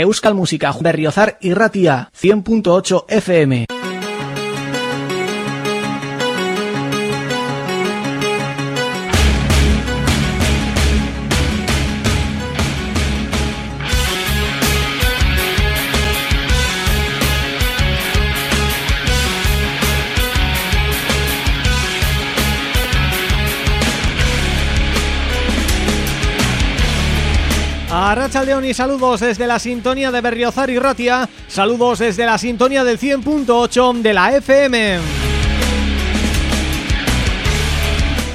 Euskal Música Berriozar y Ratia 100.8 FM. A León y saludos desde la sintonía de Berriozar y Ratia, saludos desde la sintonía del 100.8 de la FM.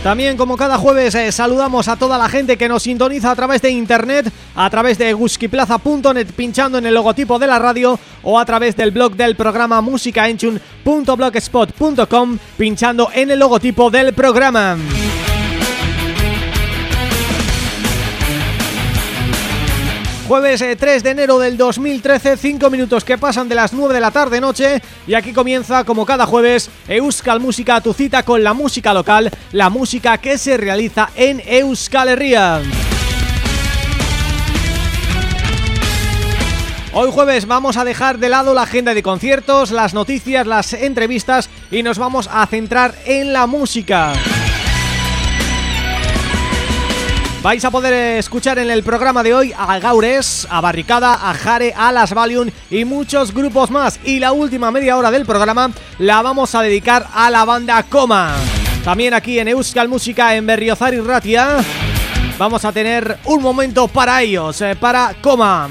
También como cada jueves eh, saludamos a toda la gente que nos sintoniza a través de internet, a través de guskiplaza.net pinchando en el logotipo de la radio o a través del blog del programa musicaenchun.blogspot.com pinchando en el logotipo del programa. Jueves 3 eh, de enero del 2013, 5 minutos que pasan de las 9 de la tarde noche y aquí comienza como cada jueves Euskal Música, tu cita con la música local, la música que se realiza en Euskal Herria. Hoy jueves vamos a dejar de lado la agenda de conciertos, las noticias, las entrevistas y nos vamos a centrar en la música. Vais a poder escuchar en el programa de hoy a Gaures, a Barricada, a Jare, a Las Valium y muchos grupos más. Y la última media hora del programa la vamos a dedicar a la banda Coma. También aquí en Euskal Música en Berriozar y Ratia vamos a tener un momento para ellos, eh, para Coma.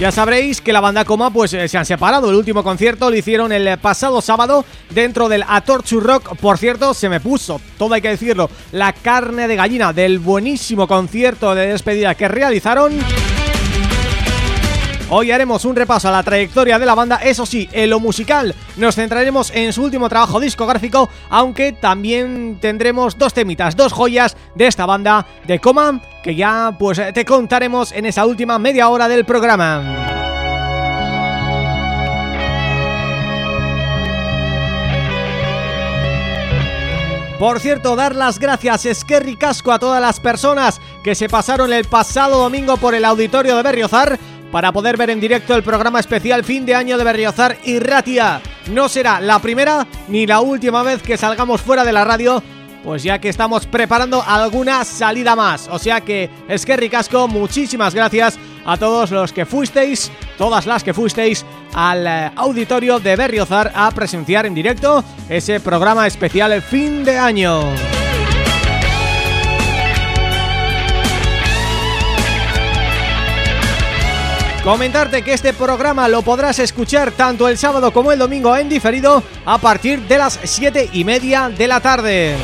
Ya sabréis que la banda Coma pues eh, se han separado, el último concierto lo hicieron el pasado sábado dentro del Atorchu Rock, por cierto se me puso, todo hay que decirlo, la carne de gallina del buenísimo concierto de despedida que realizaron Hoy haremos un repaso a la trayectoria de la banda, eso sí, en lo musical nos centraremos en su último trabajo discográfico, aunque también tendremos dos temitas, dos joyas de esta banda de Coma, que ya pues te contaremos en esa última media hora del programa. Por cierto, dar las gracias Esquerri Casco a todas las personas que se pasaron el pasado domingo por el auditorio de Berriozar para poder ver en directo el programa especial fin de año de Berriozar y Ratia. No será la primera ni la última vez que salgamos fuera de la radio pues ya que estamos preparando alguna salida más. O sea que, Esquerri Casco, muchísimas gracias a todos los que fuisteis, todas las que fuisteis al eh, auditorio de Berriozar a presenciar en directo ese programa especial fin de año. Comentarte que este programa lo podrás escuchar tanto el sábado como el domingo en diferido a partir de las 7 y media de la tarde.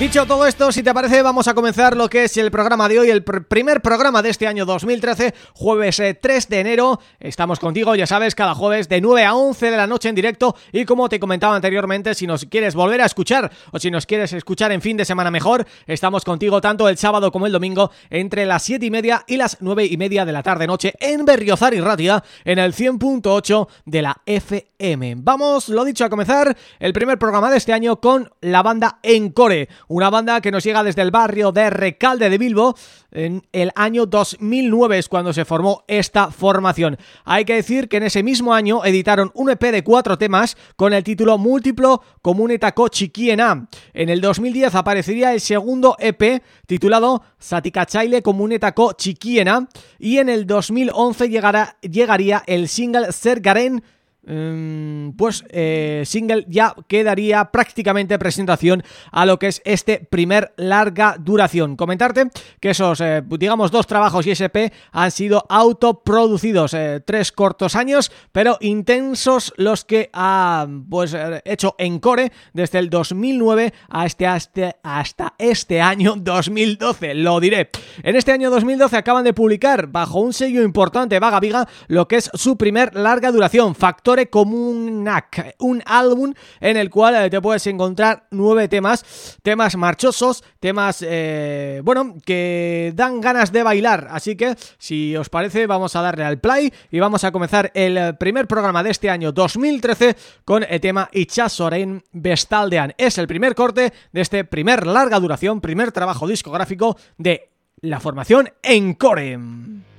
Dicho todo esto, si te parece, vamos a comenzar lo que es el programa de hoy, el primer programa de este año 2013, jueves 3 eh, de enero. Estamos contigo, ya sabes, cada jueves de 9 a 11 de la noche en directo y como te comentaba anteriormente, si nos quieres volver a escuchar o si nos quieres escuchar en fin de semana mejor, estamos contigo tanto el sábado como el domingo entre las 7 y media y las 9 y media de la tarde-noche en Berriozar y Ratia en el 100.8 de la FM. Vamos, lo dicho, a comenzar el primer programa de este año con la banda Encore una banda que nos llega desde el barrio de Recalde de Bilbo en el año 2009 es cuando se formó esta formación. Hay que decir que en ese mismo año editaron un EP de cuatro temas con el título Múltiplo Comunetako Chiquiena. En el 2010 aparecería el segundo EP titulado Satikachaile Comunetako Chiquiena y en el 2011 llegará, llegaría el single Sergaren pues eh, single ya quedaría prácticamente presentación a lo que es este primer larga duración. Comentarte que esos, eh, digamos, dos trabajos y SP han sido autoproducidos, eh, tres cortos años, pero intensos los que ha pues hecho en core desde el 2009 a este, este, hasta este año 2012, lo diré. En este año 2012 acaban de publicar bajo un sello importante, Vaga Viga, lo que es su primer larga duración, Factor Comunac, un álbum en el cual eh, te puedes encontrar nueve temas, temas marchosos, temas, eh, bueno, que dan ganas de bailar, así que si os parece vamos a darle al play y vamos a comenzar el primer programa de este año 2013 con el tema Ichasoren Bestaldean. Es el primer corte de este primer larga duración, primer trabajo discográfico de la formación Encore.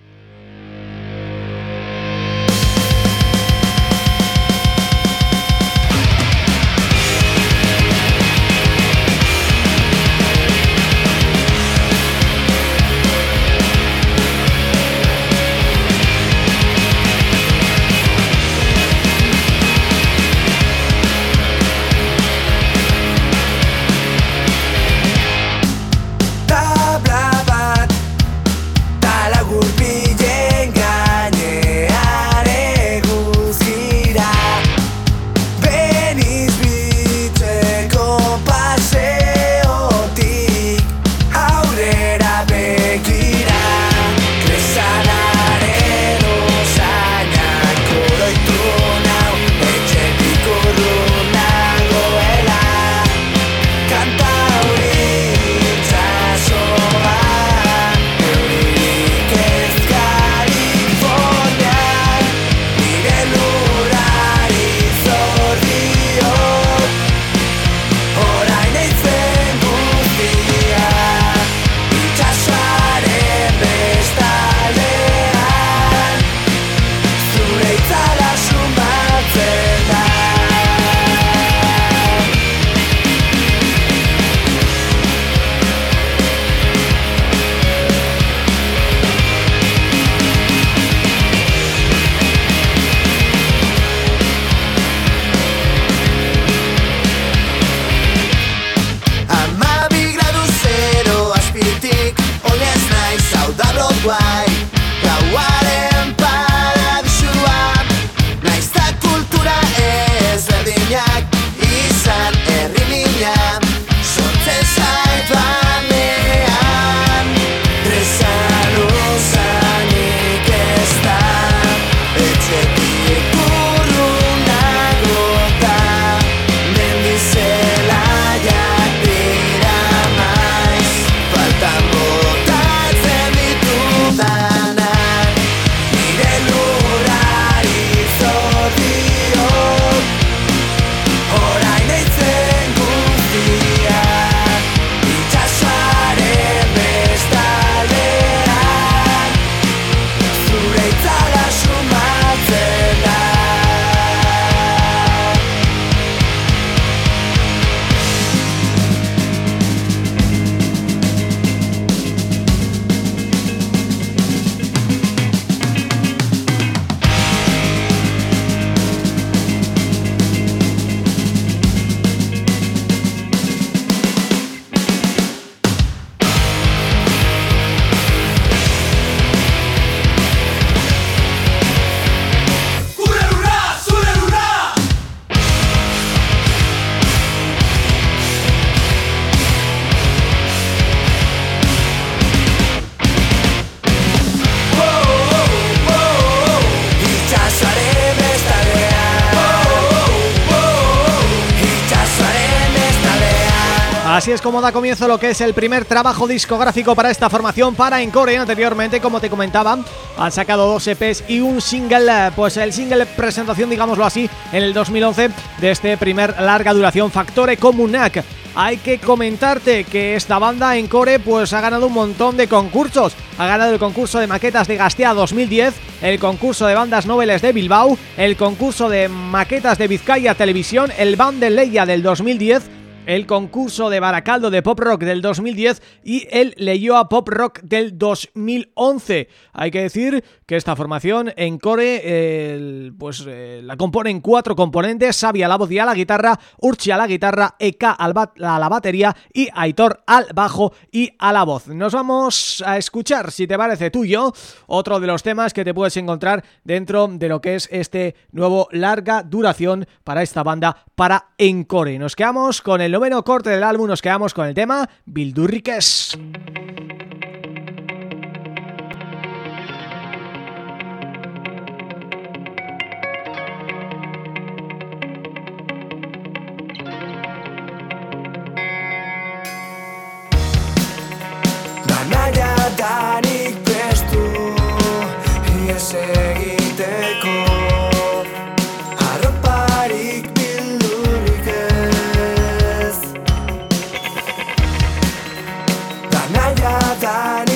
Es como da comienzo lo que es el primer trabajo discográfico para esta formación para Encore Anteriormente, como te comentaba, han sacado dos EPs y un single, pues el single presentación, digámoslo así, en el 2011 de este primer larga duración Factore Comunac. Hay que comentarte que esta banda Encore pues ha ganado un montón de concursos. Ha ganado el concurso de maquetas de Gastea 2010, el concurso de bandas noveles de Bilbao, el concurso de maquetas de Vizcaya Televisión, el Band de Leia del 2010 el concurso de Baracaldo de Pop Rock del 2010 y el a Pop Rock del 2011. Hay que decir que esta formación en core pues eh, la componen cuatro componentes, Xavi a la voz y a la guitarra, Urchi a la guitarra, Eka a la batería y Aitor al bajo y a la voz. Nos vamos a escuchar, si te parece tuyo, otro de los temas que te puedes encontrar dentro de lo que es este nuevo larga duración para esta banda para Encore. Nos quedamos con el el noveno corte del álbum nos quedamos con el tema Bildurriques. Banaya danik I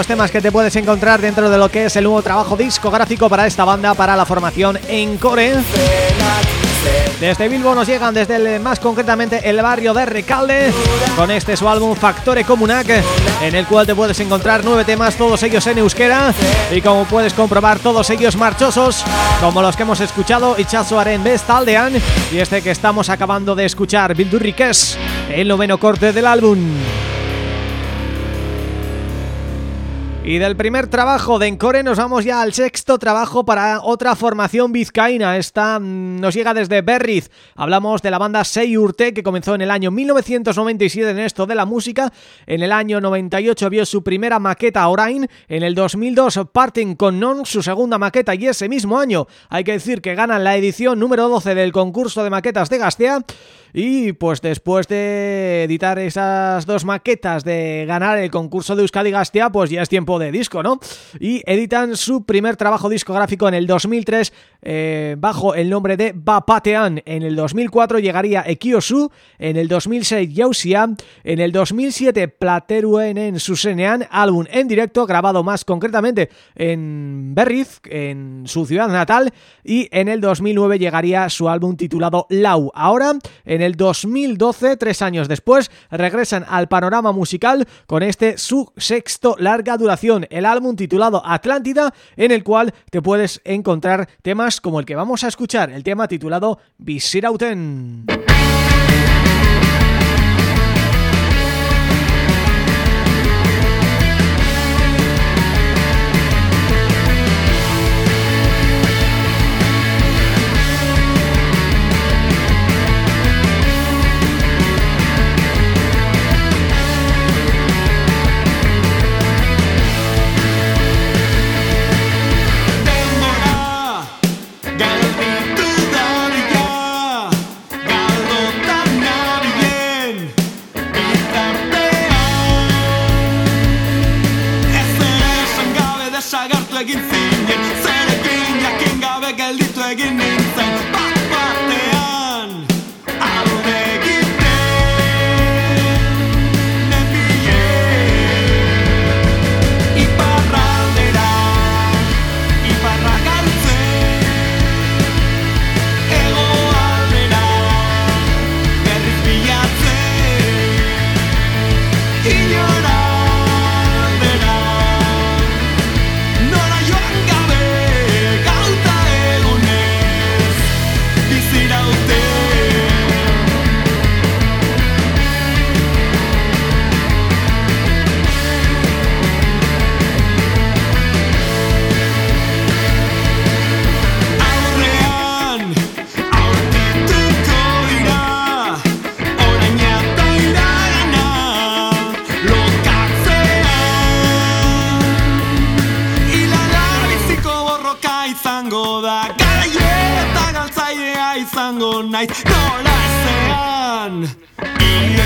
los temas que te puedes encontrar dentro de lo que es el nuevo trabajo discográfico para esta banda, para la formación en Core. Desde Bilbo nos llegan desde el, más concretamente el barrio de Recalde con este su álbum Factore Comunac en el cual te puedes encontrar nueve temas, todos ellos en euskera y como puedes comprobar todos ellos marchosos como los que hemos escuchado Itxasoaren Bestaldean y este que estamos acabando de escuchar Bildurrikes, el noveno corte del álbum. Y del primer trabajo de Encore nos vamos ya al sexto trabajo para otra formación vizcaína. Esta mm, nos llega desde Berriz. Hablamos de la banda Seyurte que comenzó en el año 1997 en esto de la música. En el año 98 vio su primera maqueta Orain. En el 2002 parten con Non, su segunda maqueta y ese mismo año hay que decir que ganan la edición número 12 del concurso de maquetas de Gastea. Y pues después de editar esas dos maquetas de ganar el concurso de Euskadi Gastea, pues ya es tiempo de disco, ¿no? Y editan su primer trabajo discográfico en el 2003 eh, bajo el nombre de Bapatean. En el 2004 llegaría Ekiosu, en el 2006 Yausia, en el 2007 Plateruen en Susenean, álbum en directo grabado más concretamente en Berriz, en su ciudad natal, y en el 2009 llegaría su álbum titulado Lau. Ahora, en el 2012, tres años después, regresan al panorama musical con este su sexto larga duración, el álbum titulado Atlántida, en el cual te puedes encontrar temas como el que vamos a escuchar, el tema titulado Visirauten. Egin zinen. Zerekin jakin gabe gelditu egin nintzen No I'm gone. Y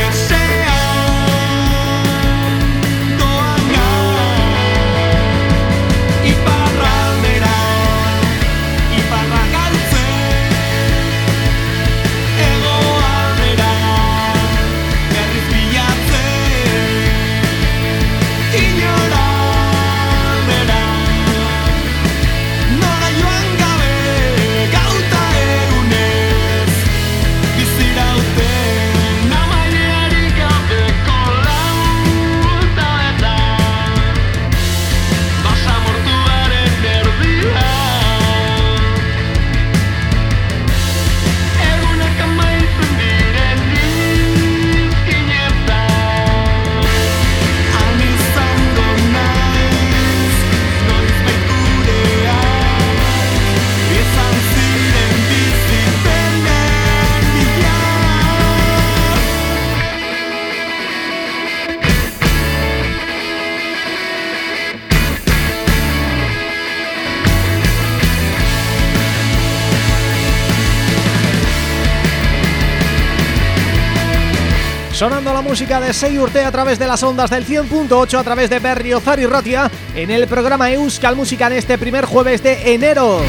música de Seyurte a través de las ondas del 100.8 a través de Berriozar y Ratia en el programa Euskal Música en este primer jueves de enero.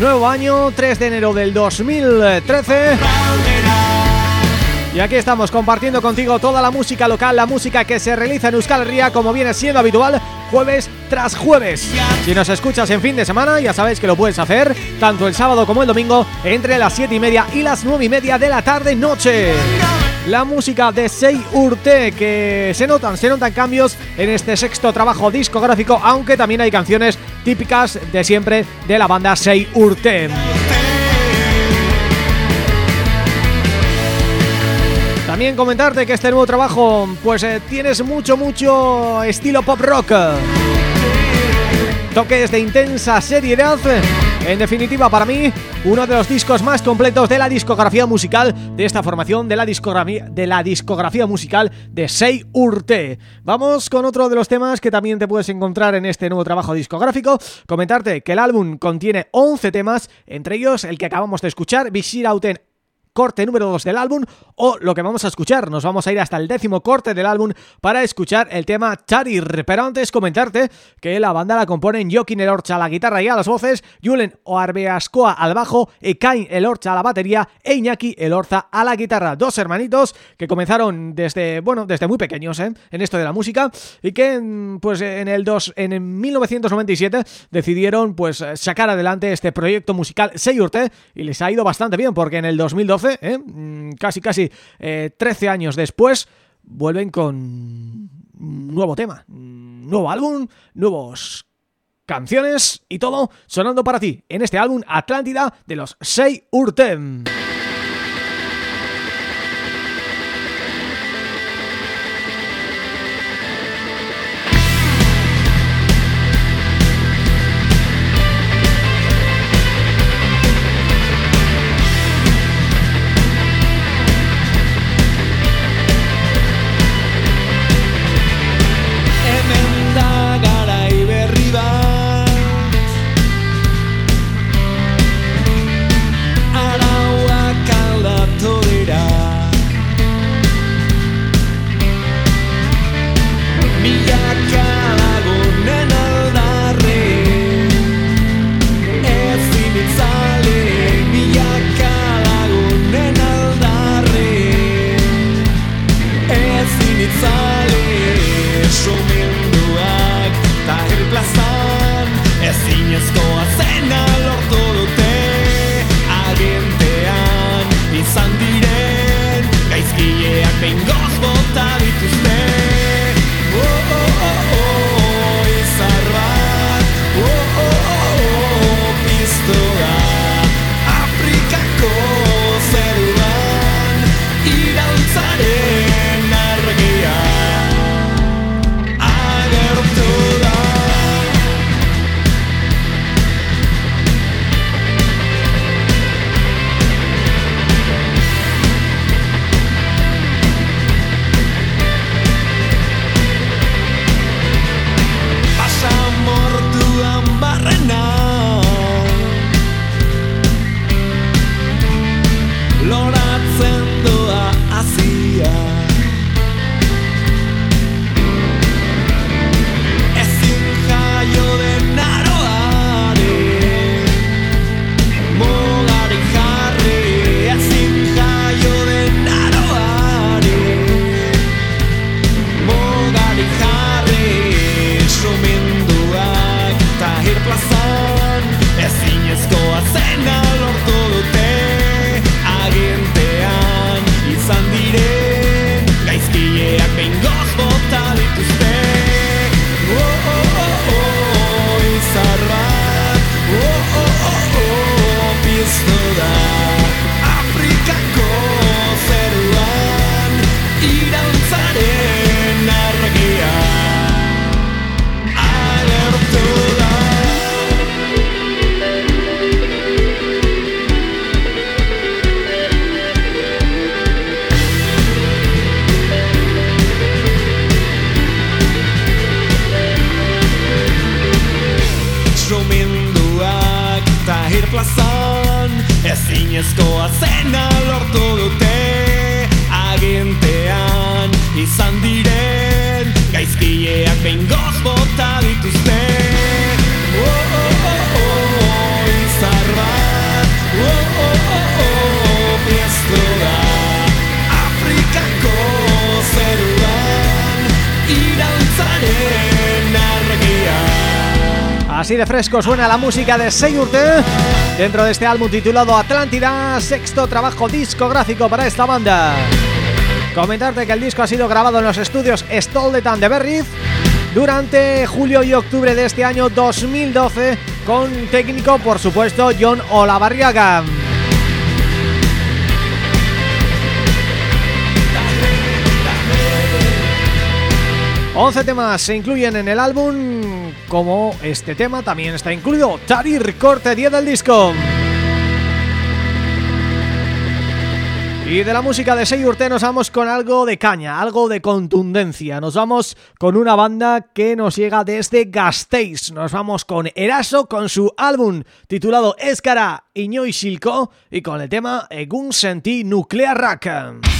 Nuevo año, 3 de enero del 2013. Y aquí estamos compartiendo contigo toda la música local, la música que se realiza en Euskal Herria como viene siendo habitual jueves tras jueves. Si nos escuchas en fin de semana ya sabes que lo puedes hacer tanto el sábado como el domingo entre las 7 y media y las 9 y media de la tarde-noche. La música de Sei Urte que se notan, se notan cambios en este sexto trabajo discográfico aunque también hay canciones típicas de siempre de la banda Sei Urte. También comentarte que este nuevo trabajo pues eh, tienes mucho, mucho estilo pop rock. Toques de intensa seriedad. En definitiva, para mí, uno de los discos más completos de la discografía musical de esta formación de la discografía, musical de Sei Urte. Vamos con otro de los temas que también te puedes encontrar en este nuevo trabajo discográfico. Comentarte que el álbum contiene 11 temas, entre ellos el que acabamos de escuchar, Visirauten corte número 2 del álbum o lo que vamos a escuchar, nos vamos a ir hasta el décimo corte del álbum para escuchar el tema Charir, pero antes comentarte que la banda la componen Joaquín Elorcha a la guitarra y a las voces, Julen Oarbeascoa al bajo, Ekain Elorcha a la batería e Iñaki Elorza a la guitarra, dos hermanitos que comenzaron desde, bueno, desde muy pequeños ¿eh? en esto de la música y que mm, pues en el 2, en 1997 decidieron pues sacar adelante este proyecto musical Seyurte y les ha ido bastante bien porque en el 2012 ¿eh? Mm, casi casi 13 eh, años después, vuelven con nuevo tema, nuevo álbum, nuevos canciones y todo sonando para ti en este álbum Atlántida de los Sei Urtem. Fresco suena la música de Seyurte dentro de este álbum titulado Atlántida, sexto trabajo discográfico para esta banda. Comentarte que el disco ha sido grabado en los estudios Stoldetan de Berriz durante julio y octubre de este año 2012 con técnico, por supuesto, John Olavarriaga. 11 temas se incluyen en el álbum, como este tema también está incluido, Tarir Corte 10 del disco. Y de la música de Seyurte nos vamos con algo de caña, algo de contundencia. Nos vamos con una banda que nos llega desde Gasteiz. Nos vamos con Eraso con su álbum titulado Escara Iñoi Shilko y con el tema Egun Senti Nuclear Rack.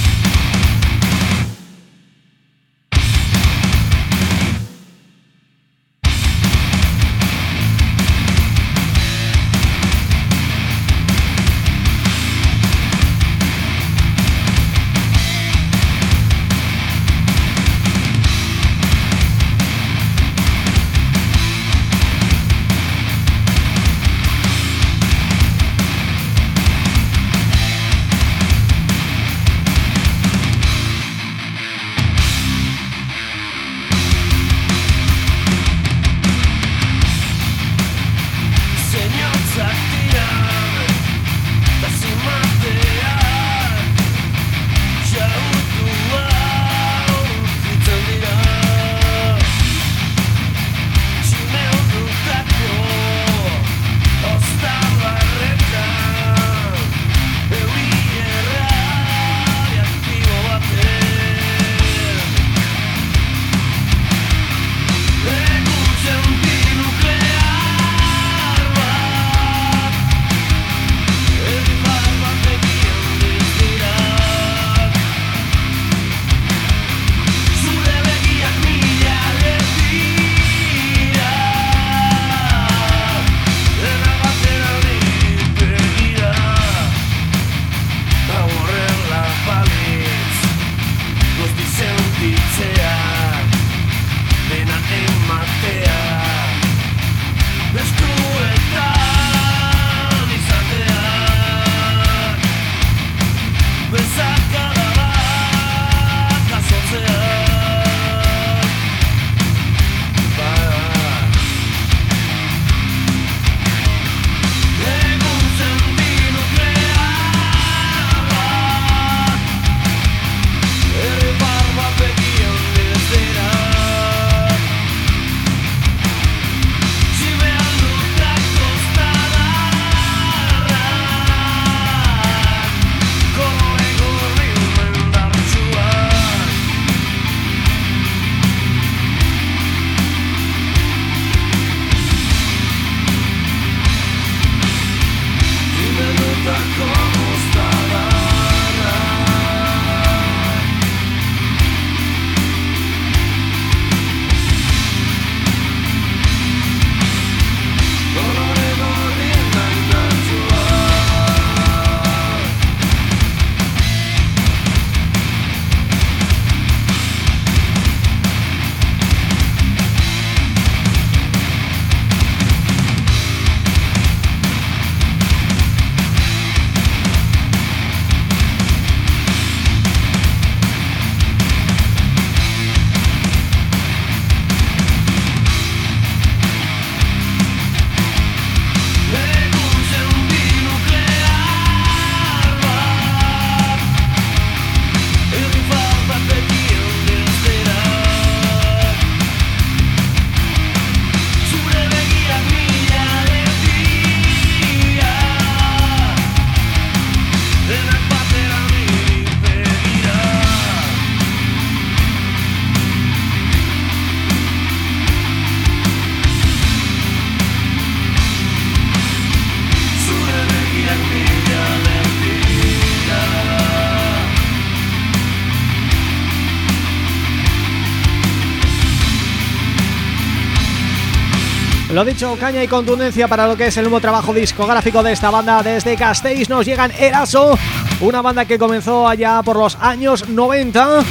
Lo dicho, caña y contundencia para lo que es el nuevo trabajo discográfico de esta banda desde Castells nos llegan Eraso, una banda que comenzó allá por los años 90.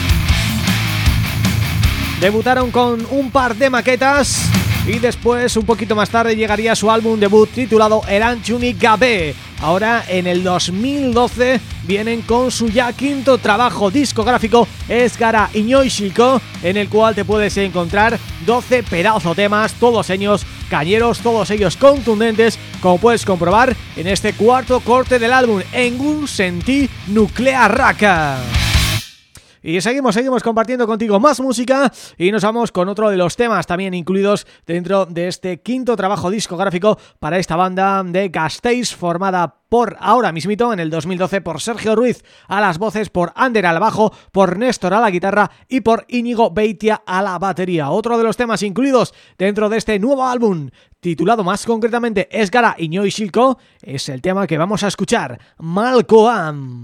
Debutaron con un par de maquetas y después un poquito más tarde llegaría su álbum debut titulado Eranchuni Gabe. Ahora en el 2012 vienen con su ya quinto trabajo discográfico Esgara Iñoishiko en el cual te puedes encontrar 12 pedazos temas, todos ellos cañeros, todos ellos contundentes como puedes comprobar en este cuarto corte del álbum En un senti nuclear raka. Y seguimos, seguimos compartiendo contigo más música y nos vamos con otro de los temas también incluidos dentro de este quinto trabajo discográfico para esta banda de Gasteiz formada por ahora mismito en el 2012 por Sergio Ruiz a las voces, por Ander al bajo, por Néstor a la guitarra y por Íñigo Beitia a la batería. Otro de los temas incluidos dentro de este nuevo álbum titulado más concretamente Esgara Iñoi Shilko es el tema que vamos a escuchar, Malcoam.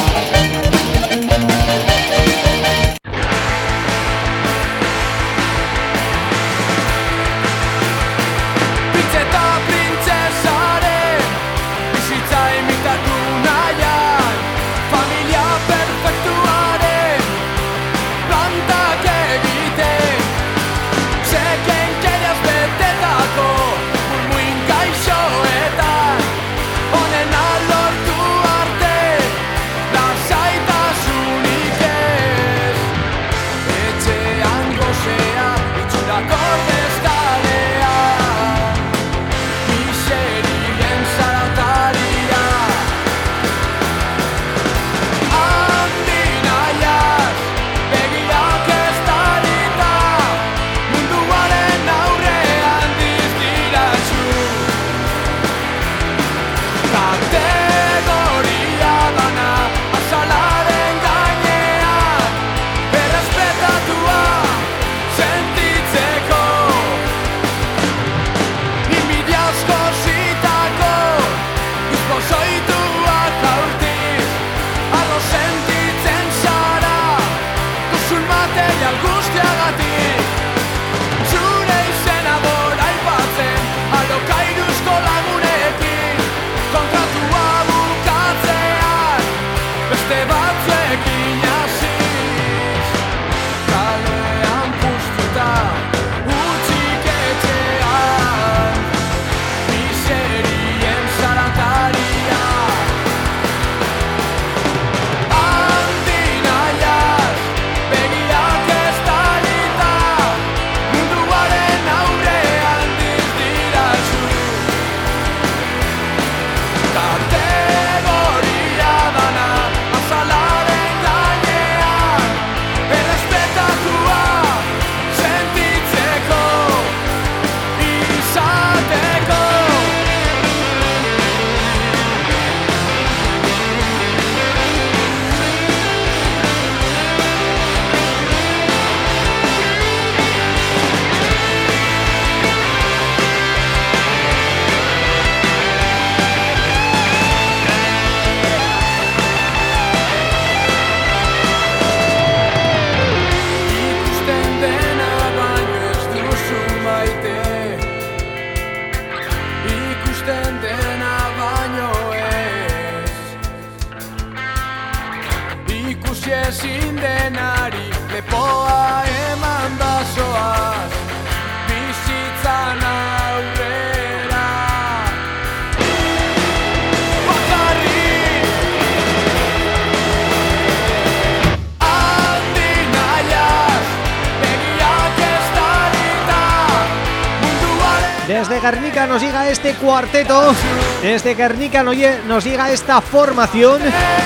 Cuarteto. Desde Guernica nos llega esta formación.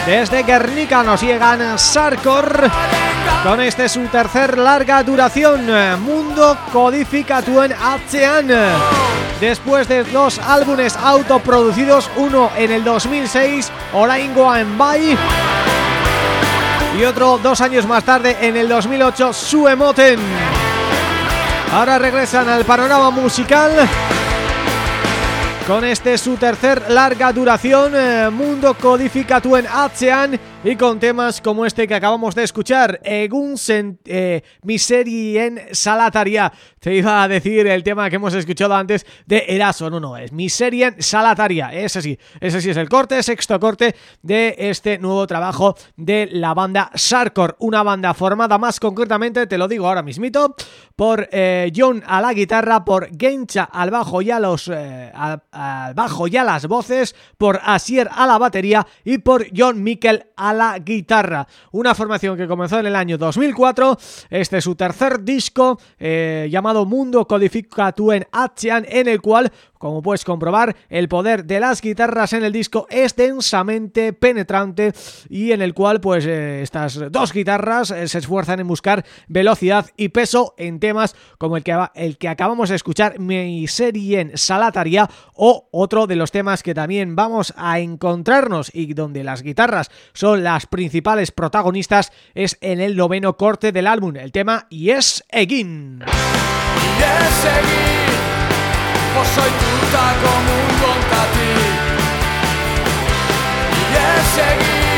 Desde Guernica nos llegan Sarkor Con este su tercer larga duración Mundo Codificatuen Atzean. Después de dos álbumes autoproducidos Uno en el 2006 en Bai Y otro dos años más tarde en el 2008 Suemoten. Ahora regresan al panorama musical con este su tercer larga duración, eh, Mundo Codificatuen Atzean y con temas como este que acabamos de escuchar, Egun eh, Miserien Salataria. Te iba a decir el tema que hemos escuchado antes de Eraso, no, no, es Miserien Salataria, ese sí, ese sí es el corte, sexto corte de este nuevo trabajo de la banda Sarkor, una banda formada más concretamente, te lo digo ahora mismito, por eh, John a la guitarra, por Gencha al bajo y a los eh, al, bajo y las voces, por Asier a la batería y por John Mikkel a la guitarra. Una formación que comenzó en el año 2004, este es su tercer disco eh, llamado Mundo Codificatuen Atzean, en el cual como puedes comprobar, el poder de las guitarras en el disco es densamente penetrante y en el cual pues eh, estas dos guitarras eh, se esfuerzan en buscar velocidad y peso en temas como el que, el que acabamos de escuchar, en Salataria o otro de los temas que también vamos a encontrarnos y donde las guitarras son las principales protagonistas es en el noveno corte del álbum, el tema Yes Egin. Yes Egin Pozoitutako mungontatik Yes Egin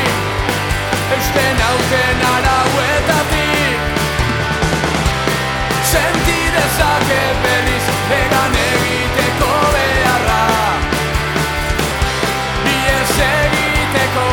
Eusten hauten arauetatik. Senti dezaket berriz egan egiteko beharra. Yes egiteko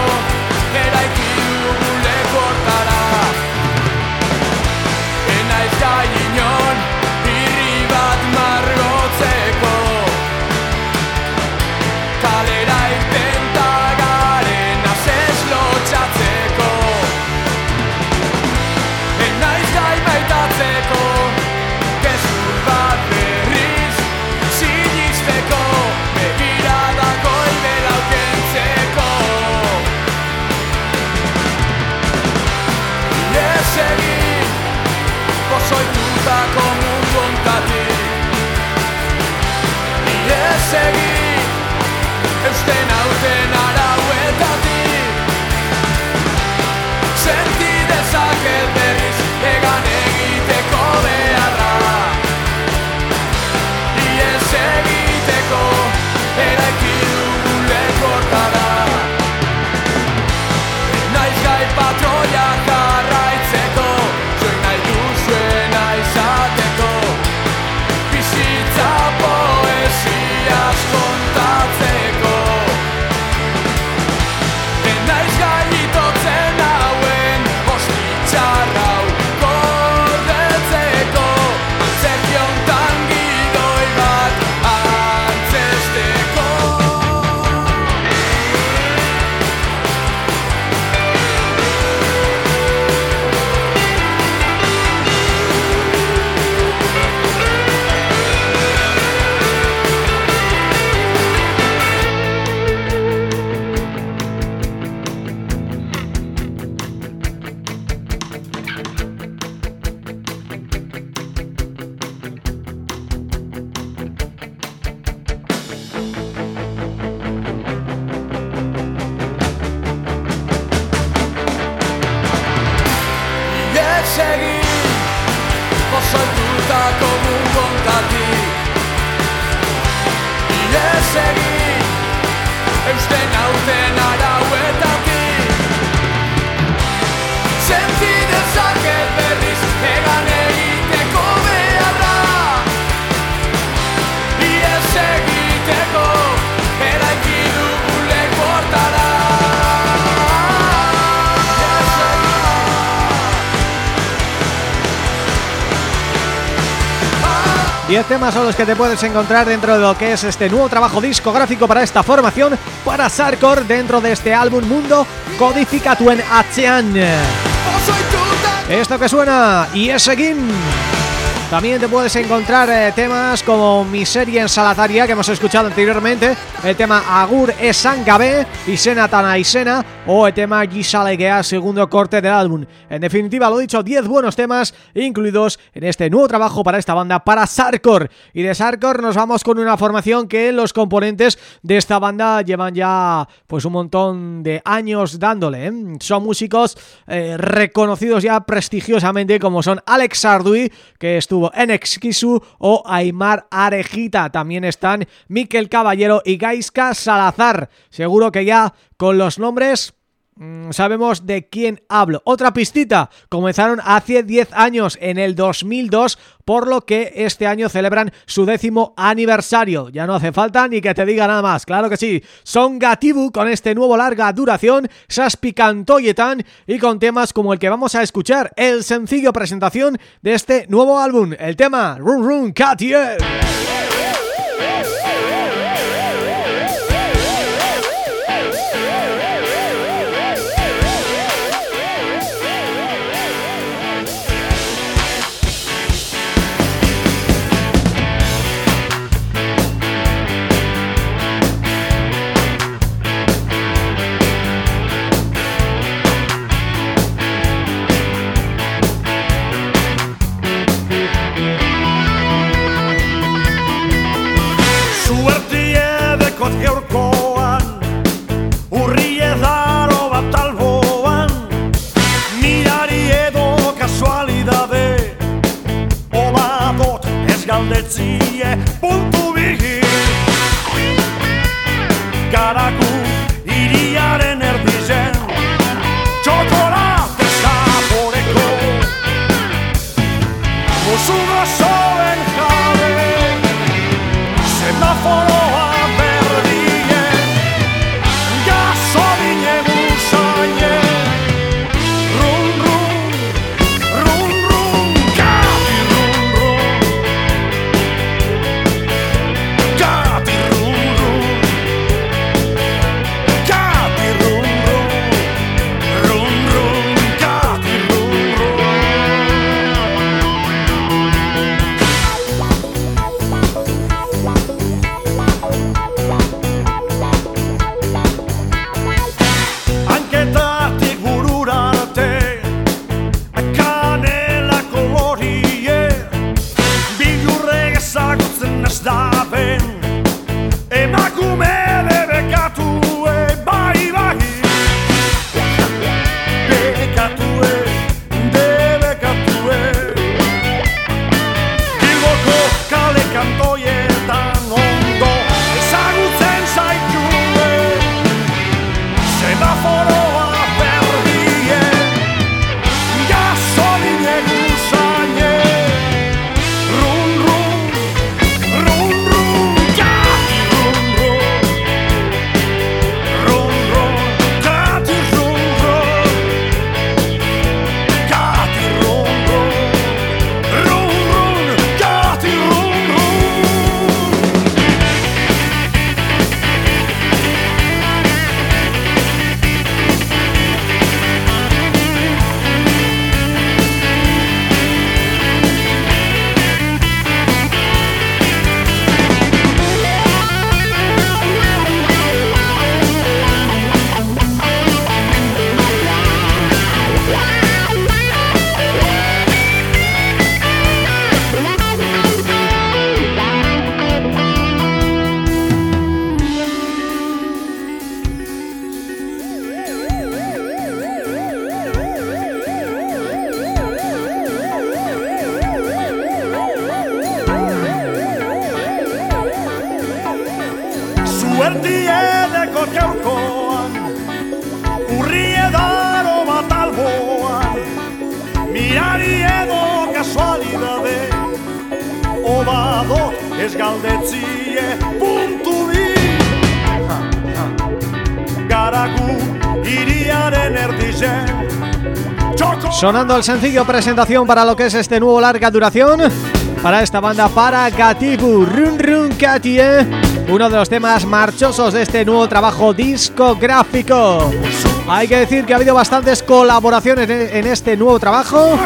Ies 10 temas son los que te puedes encontrar dentro de lo que es este nuevo trabajo discográfico para esta formación, para Sarkor, dentro de este álbum Mundo Codifica tu en Achean. Esto que suena, y es Seguim. También te puedes encontrar eh, temas como Miseria en Salataria, que hemos escuchado anteriormente, el tema Agur Esangabe, Isena Tanaisena, o el tema Gisalegea, segundo corte del álbum. En definitiva, lo dicho, 10 buenos temas incluidos en este nuevo trabajo para esta banda, para Sarkor. Y de Sarkor nos vamos con una formación que los componentes de esta banda llevan ya pues un montón de años dándole. ¿eh? Son músicos eh, reconocidos ya prestigiosamente como son Alex Sardui, que estuvo en Exquisu, o Aymar Arejita. También están Miquel Caballero y Gaiska Salazar. Seguro que ya con los nombres sabemos de quién hablo. Otra pistita, comenzaron hace 10 años, en el 2002, por lo que este año celebran su décimo aniversario. Ya no hace falta ni que te diga nada más, claro que sí. Son Gatibu con este nuevo larga duración, Saspicantoyetan y con temas como el que vamos a escuchar, el sencillo presentación de este nuevo álbum, el tema Run Run Cartier. Sonando el sencillo presentación para lo que es este nuevo larga duración. Para esta banda, para Gatibu, Run Run Katie Uno de los temas marchosos de este nuevo trabajo discográfico. Hay que decir que ha habido bastantes colaboraciones en este nuevo trabajo.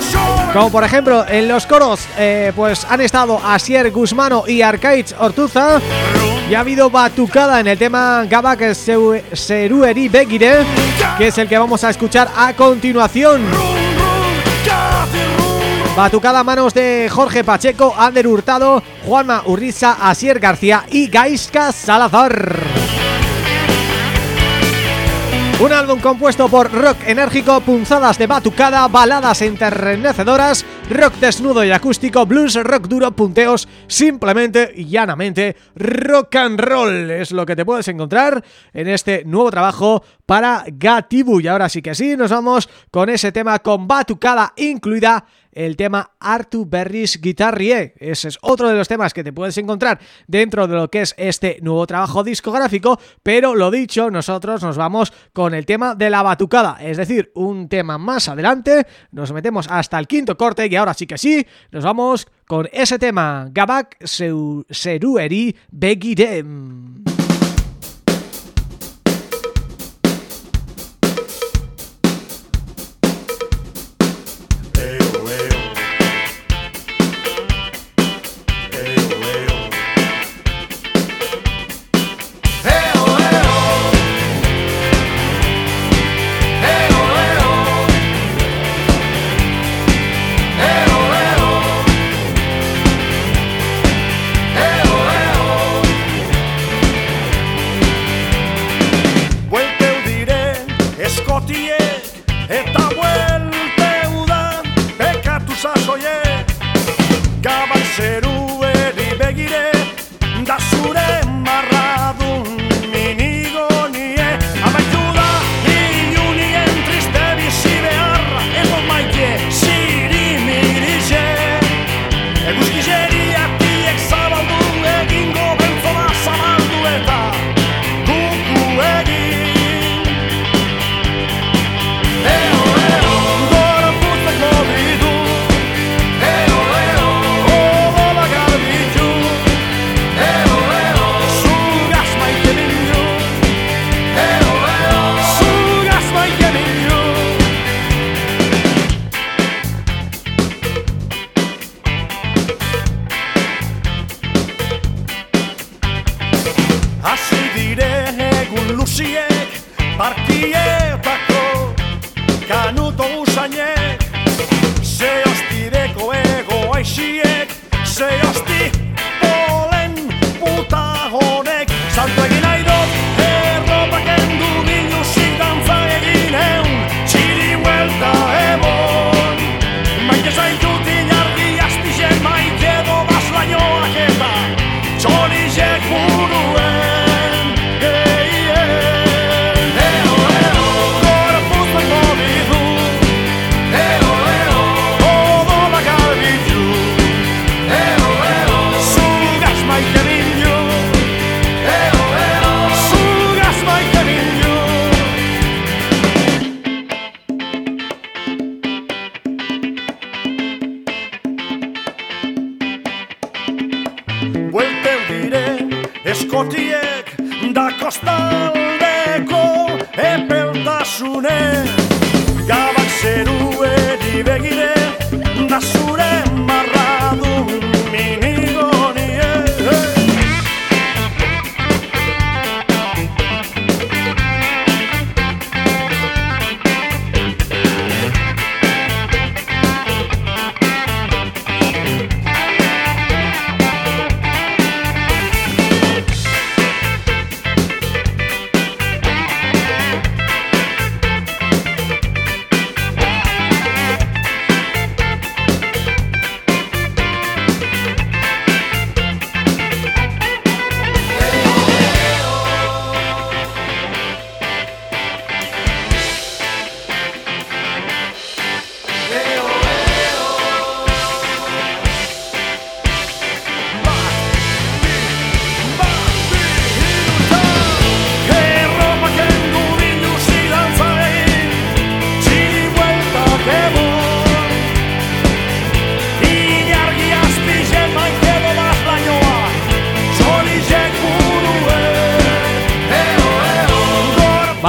Como por ejemplo, en los coros eh, pues han estado Asier Guzmano y Arcaiz Ortuza. Y ha habido batucada en el tema Gabak Serueri Begire Que es el que vamos a escuchar a continuación Batucada a manos de Jorge Pacheco, Ander Hurtado, Juanma Urriza, Asier García y Gaisca Salazar un álbum compuesto por rock enérgico, punzadas de batucada, baladas enternecedoras, rock desnudo y acústico, blues, rock duro, punteos, simplemente y llanamente rock and roll. Es lo que te puedes encontrar en este nuevo trabajo para Gatibu. Y ahora sí que sí, nos vamos con ese tema con batucada incluida el tema Artu Berris Guitarrie. Ese es otro de los temas que te puedes encontrar dentro de lo que es este nuevo trabajo discográfico, pero lo dicho, nosotros nos vamos con el tema de la batucada, es decir, un tema más adelante, nos metemos hasta el quinto corte y ahora sí que sí, nos vamos con ese tema, Gabak Serueri Begirem.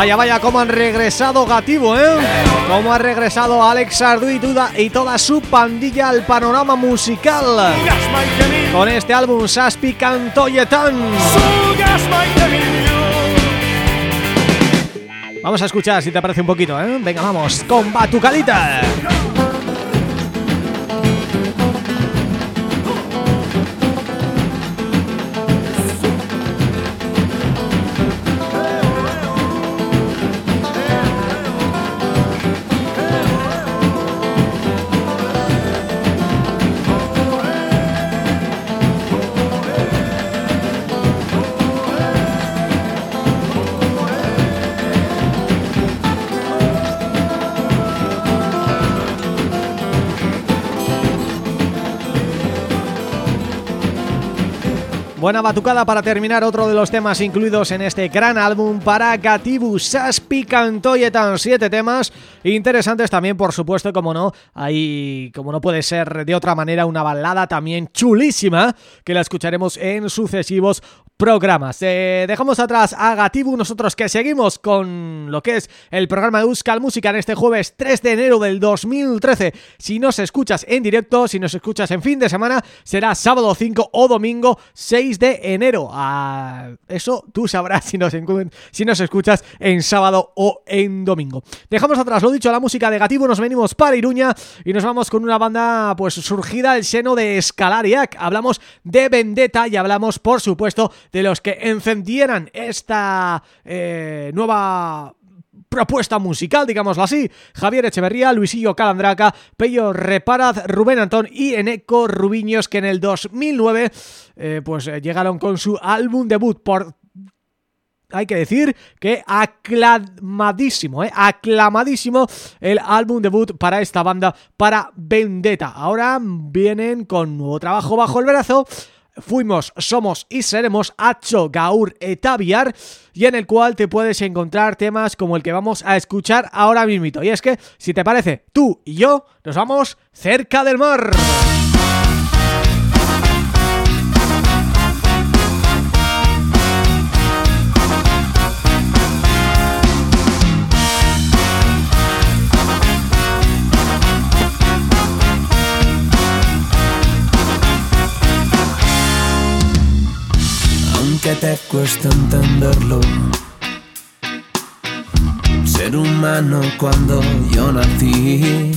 Vaya, vaya, cómo han regresado Gativo, ¿eh? Cómo ha regresado Alex Ardu y, y toda su pandilla al panorama musical Con este álbum Saspi Cantoyetan Vamos a escuchar si te parece un poquito, ¿eh? Venga, vamos, con Batucalita Buena batucada para terminar otro de los temas incluidos en este gran álbum para Gatibu Saspi Cantoyetan, siete temas interesantes también, por supuesto, como no, hay, como no puede ser de otra manera, una balada también chulísima que la escucharemos en sucesivos programas. Eh, dejamos atrás a Gatibu, nosotros que seguimos con lo que es el programa de Euskal Música en este jueves 3 de enero del 2013. Si nos escuchas en directo, si nos escuchas en fin de semana, será sábado 5 o domingo 6 de enero. Ah, eso tú sabrás si nos, escuchas en sábado o en domingo. Dejamos atrás, lo dicho, la música de Gatibu, nos venimos para Iruña y nos vamos con una banda pues surgida el seno de Escalariac. Hablamos de Vendetta y hablamos, por supuesto, de los que encendieran esta eh, nueva propuesta musical, digámoslo así. Javier Echeverría, Luisillo Calandraca, Pello Reparaz, Rubén Antón y Eneco Rubiños que en el 2009 eh, pues eh, llegaron con su álbum debut por hay que decir que aclamadísimo, ¿eh? aclamadísimo el álbum debut para esta banda, para Vendetta. Ahora vienen con nuevo trabajo bajo el brazo, fuimos, somos y seremos Acho, Gaur, Etaviar y en el cual te puedes encontrar temas como el que vamos a escuchar ahora mismo. Y es que, si te parece, tú y yo nos vamos cerca del mar. Que te cuesta entenderlo. Ser humano cuando yo nací.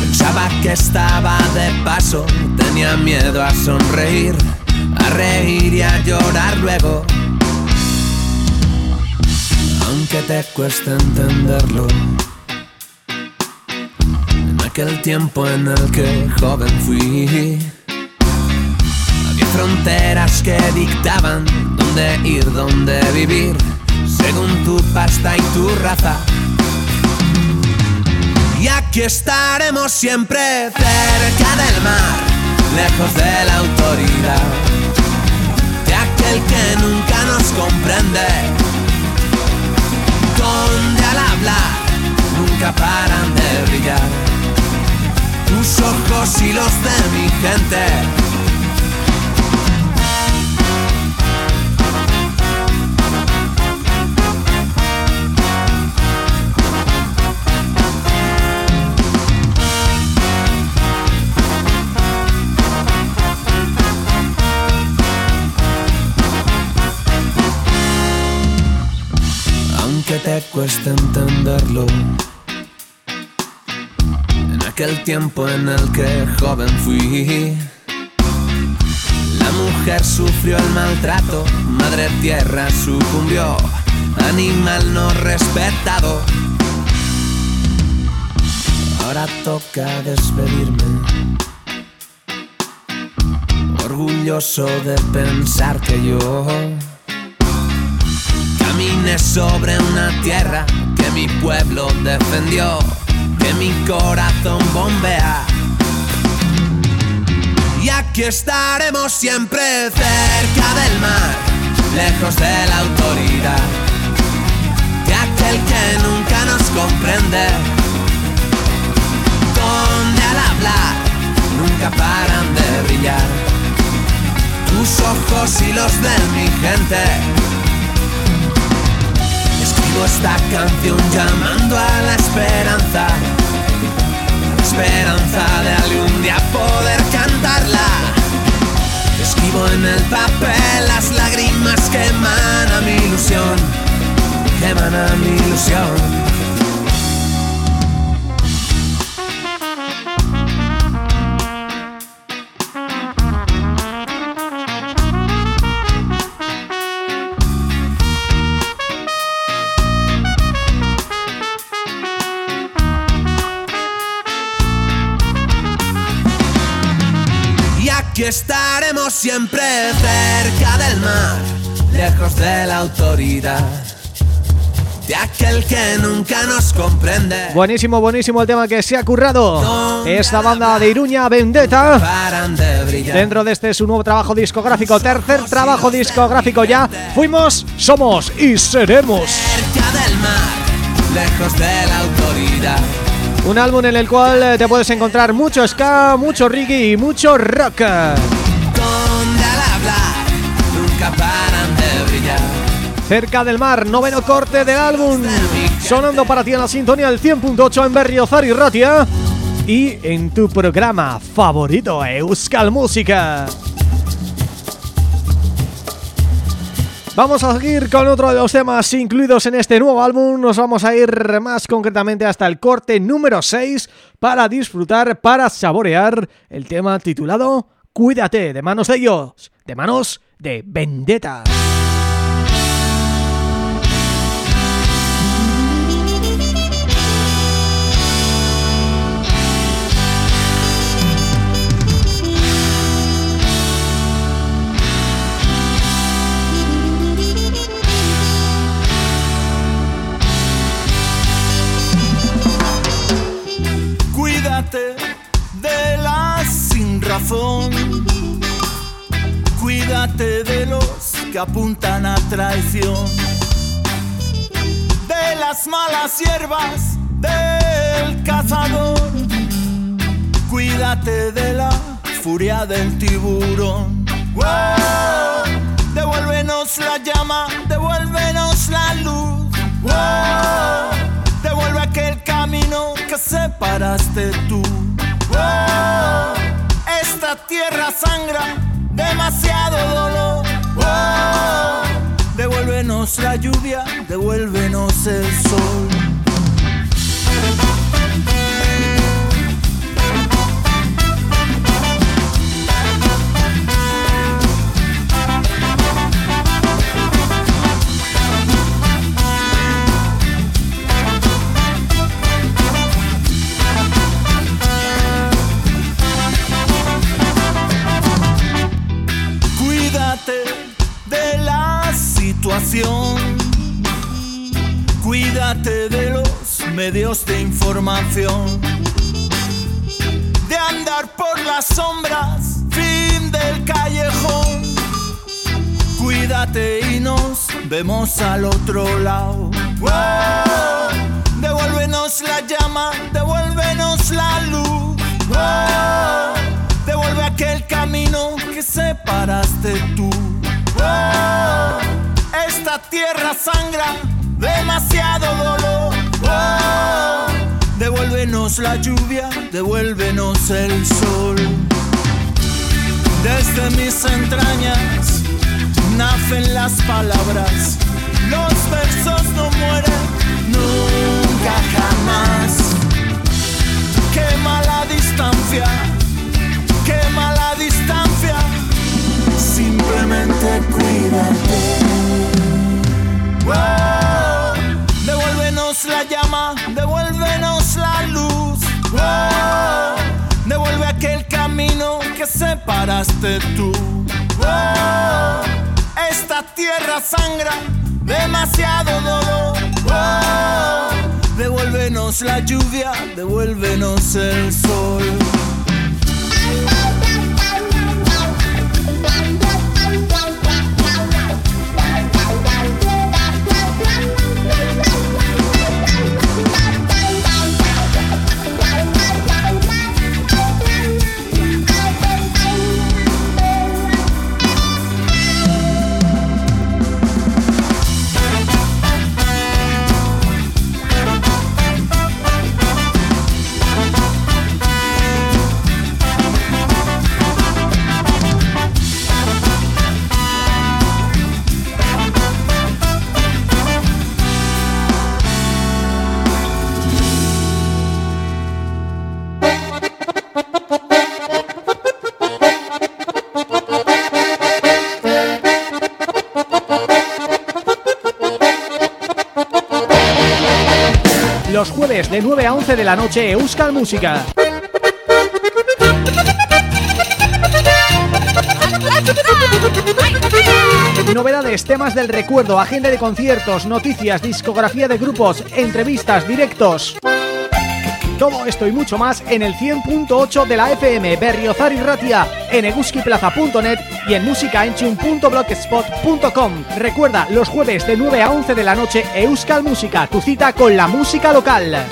Pensaba que estaba de paso, tenía miedo a sonreír, a reír y a llorar luego. Aunque te cuesta entenderlo. En aquel tiempo en el que joven fui fronteras que dictaban dónde ir, dónde vivir, según tu pasta y tu raza. Y aquí estaremos siempre cerca del mar, lejos de la autoridad, de aquel que nunca nos comprende, donde al hablar nunca paran de brillar tus ojos y los de mi gente te cuesta entenderlo. En aquel tiempo en el que joven fui, la mujer sufrió el maltrato, madre tierra sucumbió, animal no respetado. Ahora toca despedirme, orgulloso de pensar que yo Caminé sobre una tierra que mi pueblo defendió, que mi corazón bombea. Y aquí estaremos siempre cerca del mar, lejos de la autoridad, de aquel que nunca nos comprende, donde al hablar nunca paran de brillar tus ojos y los de mi gente Esta canción llamando a la esperanza, esperanza de algún día poder cantarla. Escribo en el papel las lágrimas que emana mi ilusión, que emana mi ilusión. Siempre cerca del mar, lejos de la autoridad. De aquel que nunca nos comprende. Buenísimo, buenísimo el tema que se ha currado. Esta banda de Iruña, Vendetta. Dentro de este su nuevo trabajo discográfico, tercer trabajo discográfico ya. Fuimos, somos y seremos. Cerca del mar, lejos de la autoridad. Un álbum en el cual eh, te puedes encontrar mucho ska, mucho reggae y mucho rock. Cerca del mar, noveno corte del álbum. Sonando para ti en la sintonía del 100.8 en Berriozar y Ratia. Y en tu programa favorito, Euskal Música. Vamos a seguir con otro de los temas incluidos en este nuevo álbum. Nos vamos a ir más concretamente hasta el corte número 6 para disfrutar, para saborear el tema titulado Cuídate, de manos de ellos, de manos de Vendetta. Cuídate de la sin razón. Cuídate de los que apuntan a traición. De las malas hierbas del cazador. Cuídate de la furia del tiburón. ¡Wow! Devuélvenos la llama, devuélvenos la luz. ¡Wow! Devuelve aquel camino que separaste tú. ¡Wow! Esta tierra sangra, demasiado dolor. ¡Wow! Devuélvenos la lluvia, devuélvenos el sol. Situación. Cuídate de los medios de información. De andar por las sombras, fin del callejón. Cuídate y nos vemos al otro lado. Devuélvenos la llama, devuélvenos la luz. ¡Wow! Devuelve aquel camino que separaste tú. Esta tierra sangra, demasiado dolor. ¡Wow! Devuélvenos la lluvia, devuélvenos el sol. Desde mis entrañas nacen las palabras. Los versos no mueren nunca jamás. Quema la distancia, quema la distancia. Simplemente cuídate. Devuélvenos la llama, devuélvenos la luz. Devuelve aquel camino que separaste tú. Esta tierra sangra, demasiado dolor. Devuélvenos la lluvia, devuélvenos el sol. De 9 a 11 de la noche Euskal Música. Novedades, temas del recuerdo, agenda de conciertos, noticias, discografía de grupos, entrevistas, directos... Todo esto y mucho más en el 100.8 de la FM Berriozar y Ratia, en eguskiplaza.net y en musicaenchun.blogspot.com. Recuerda, los jueves de 9 a 11 de la noche, Euskal Música, tu cita con la música local.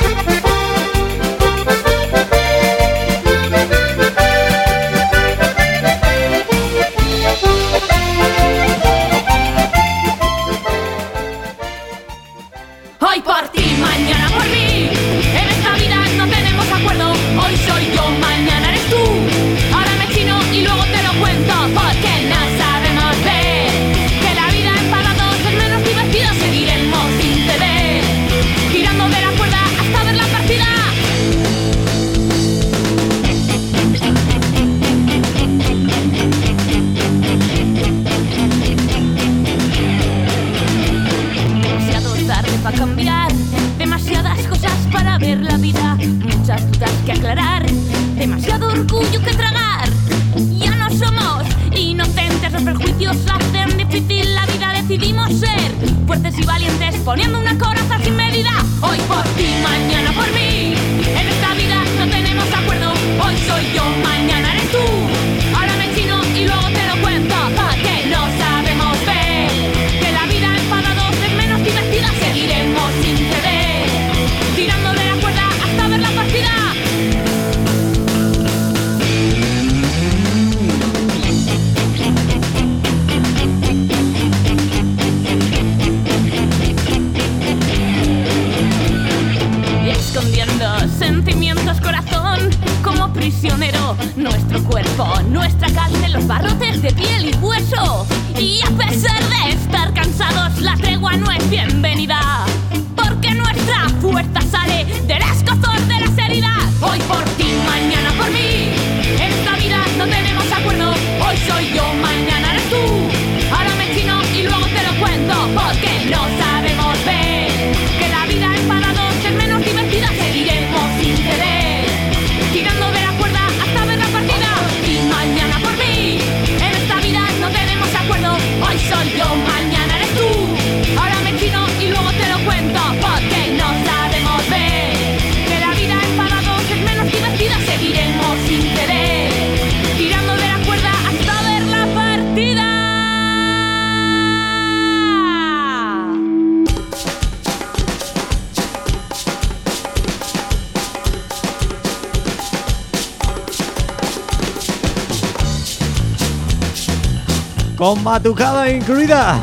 Batucada incluida.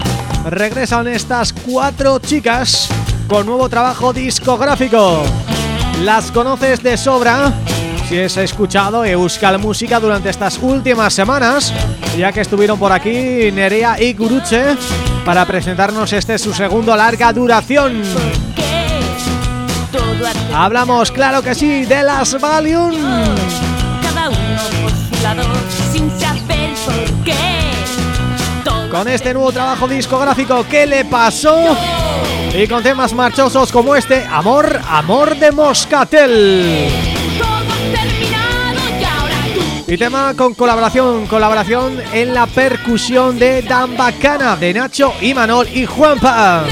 Regresan estas cuatro chicas Con nuevo trabajo discográfico. Las conoces de sobra. Si has escuchado Euskal Música durante estas últimas semanas Ya que estuvieron por aquí Nerea y Guruche Para presentarnos este su segundo larga duración. Hablamos, claro que sí, de las Valium. Cada uno por su lado sin saber por qué con este nuevo trabajo discográfico ¿Qué le pasó? Y con temas marchosos como este Amor, Amor de Moscatel y tema con colaboración, colaboración en la percusión de Dan Bacana, de Nacho, y Manol y Juanpa.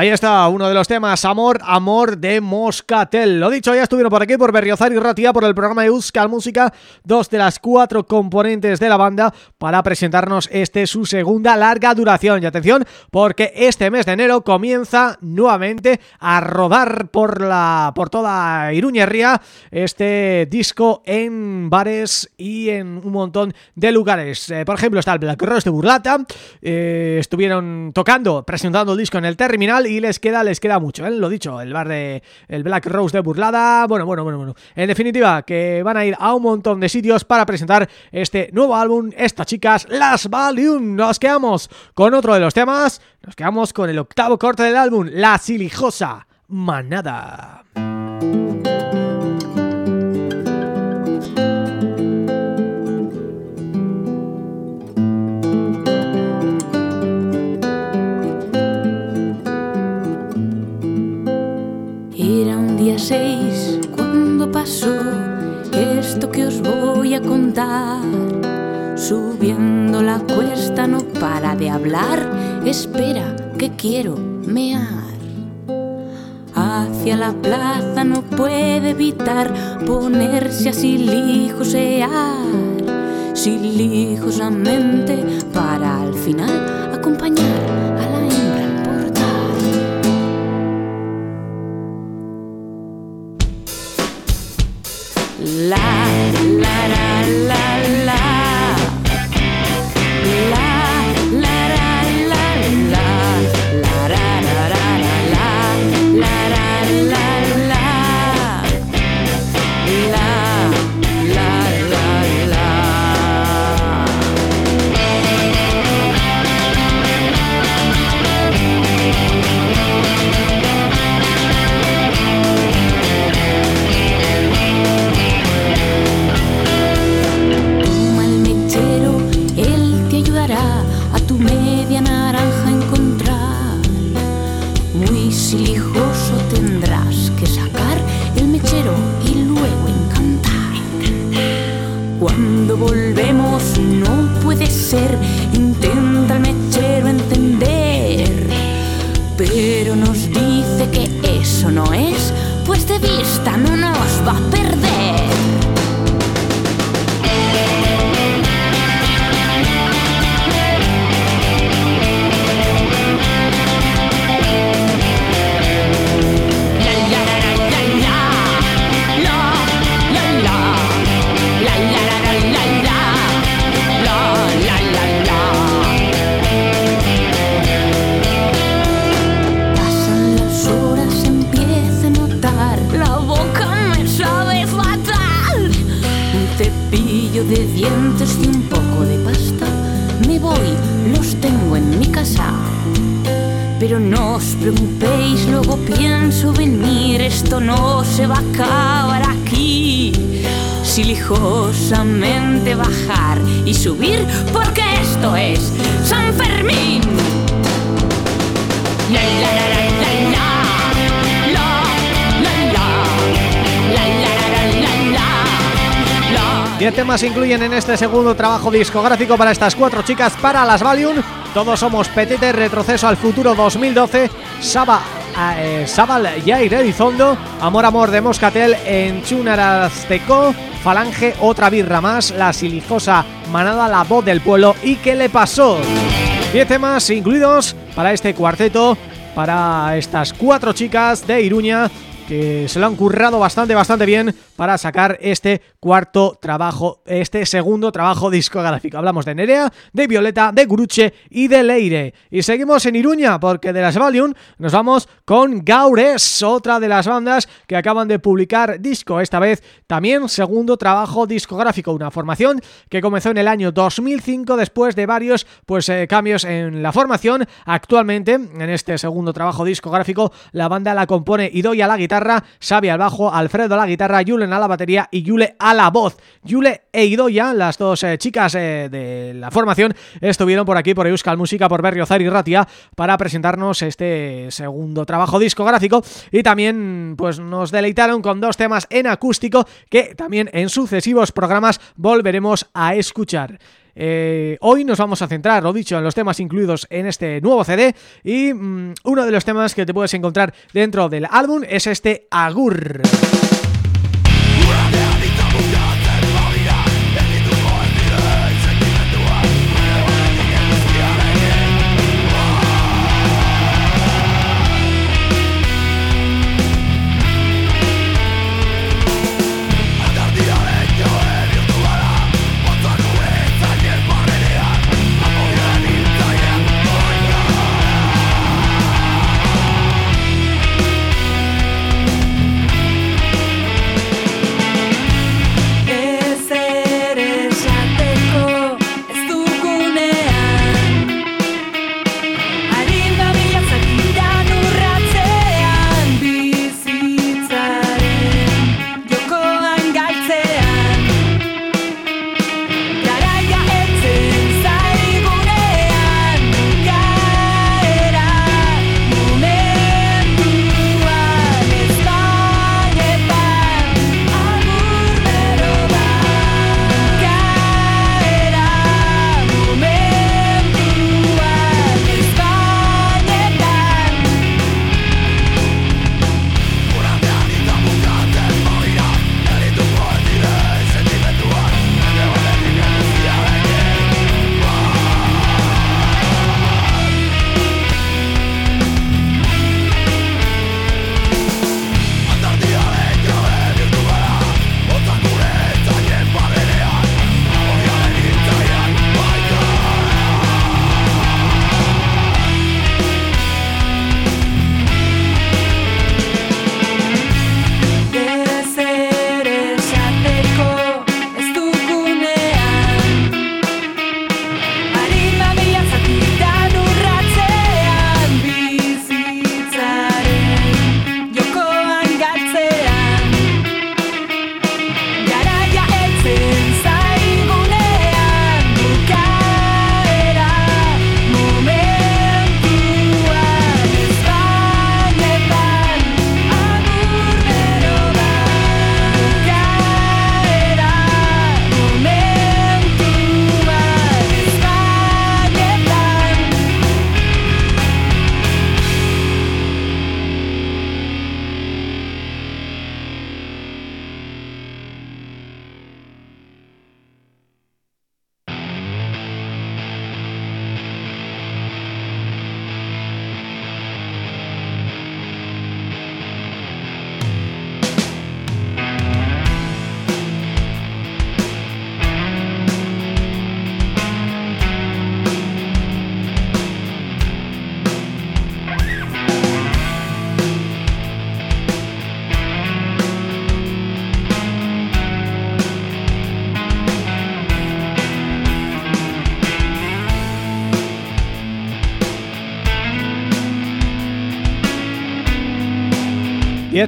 Ahí está, uno de los temas, Amor, Amor de Moscatel. Lo dicho, ya estuvieron por aquí, por Berriozar y Ratia, por el programa Euskal Música, dos de las cuatro componentes de la banda para presentarnos este su segunda larga duración. Y atención, porque este mes de enero comienza nuevamente a rodar por la por toda Iruñería este disco en bares y en un montón de lugares. Eh, por ejemplo, está el Black Rose de Burlata, eh, estuvieron tocando, presentando el disco en el Terminal y les queda les queda mucho, ¿eh? lo dicho, el bar de el Black Rose de Burlada, bueno, bueno, bueno, bueno. En definitiva, que van a ir a un montón de sitios para presentar este nuevo álbum, estas chicas, Las Valium. Nos quedamos con otro de los temas, nos quedamos con el octavo corte del álbum, La Silijosa Manada. Penséis cuando pasó esto que os voy a contar. Subiendo la cuesta no para de hablar, espera que quiero mear. Hacia la plaza no puede evitar ponerse así lijosear, mente para al final acompañar life. de dientes y un poco de pasta, me voy, los tengo en mi casa. Pero no os preocupéis, luego pienso venir, esto no se va a acabar aquí. Silijosamente bajar y subir, porque esto es San Fermín. La, la, la, temas incluyen en este segundo trabajo discográfico para estas cuatro chicas para las Valium. Todos somos Petite, Retroceso al Futuro 2012, Saba, eh, Sabal Yair Edizondo, Amor Amor de Moscatel, en Chunarazteco, Falange, Otra Birra Más, La Silijosa Manada, La Voz del Pueblo y ¿Qué le pasó? Diez temas incluidos para este cuarteto, para estas cuatro chicas de Iruña que se lo han currado bastante, bastante bien para sacar este cuarto trabajo, este segundo trabajo discográfico. Hablamos de Nerea, de Violeta, de Guruche y de Leire. Y seguimos en Iruña porque de las Valium nos vamos con Gaures, otra de las bandas que acaban de publicar disco, esta vez también segundo trabajo discográfico, una formación que comenzó en el año 2005 después de varios pues eh, cambios en la formación. Actualmente, en este segundo trabajo discográfico, la banda la compone Idoya a la guitarra, Xavi al bajo, Alfredo a la guitarra, Julen a la batería y Yule a la voz. Yule e Idoya, las dos eh, chicas eh, de la formación, estuvieron por aquí por Euskal Música, por Berriozar y Ratia para presentarnos este segundo trabajo discográfico y también pues nos deleitaron con dos temas en acústico que también en sucesivos programas volveremos a escuchar. Eh, hoy nos vamos a centrar, lo dicho, en los temas incluidos en este nuevo CD y mm, uno de los temas que te puedes encontrar dentro del álbum es este Agur.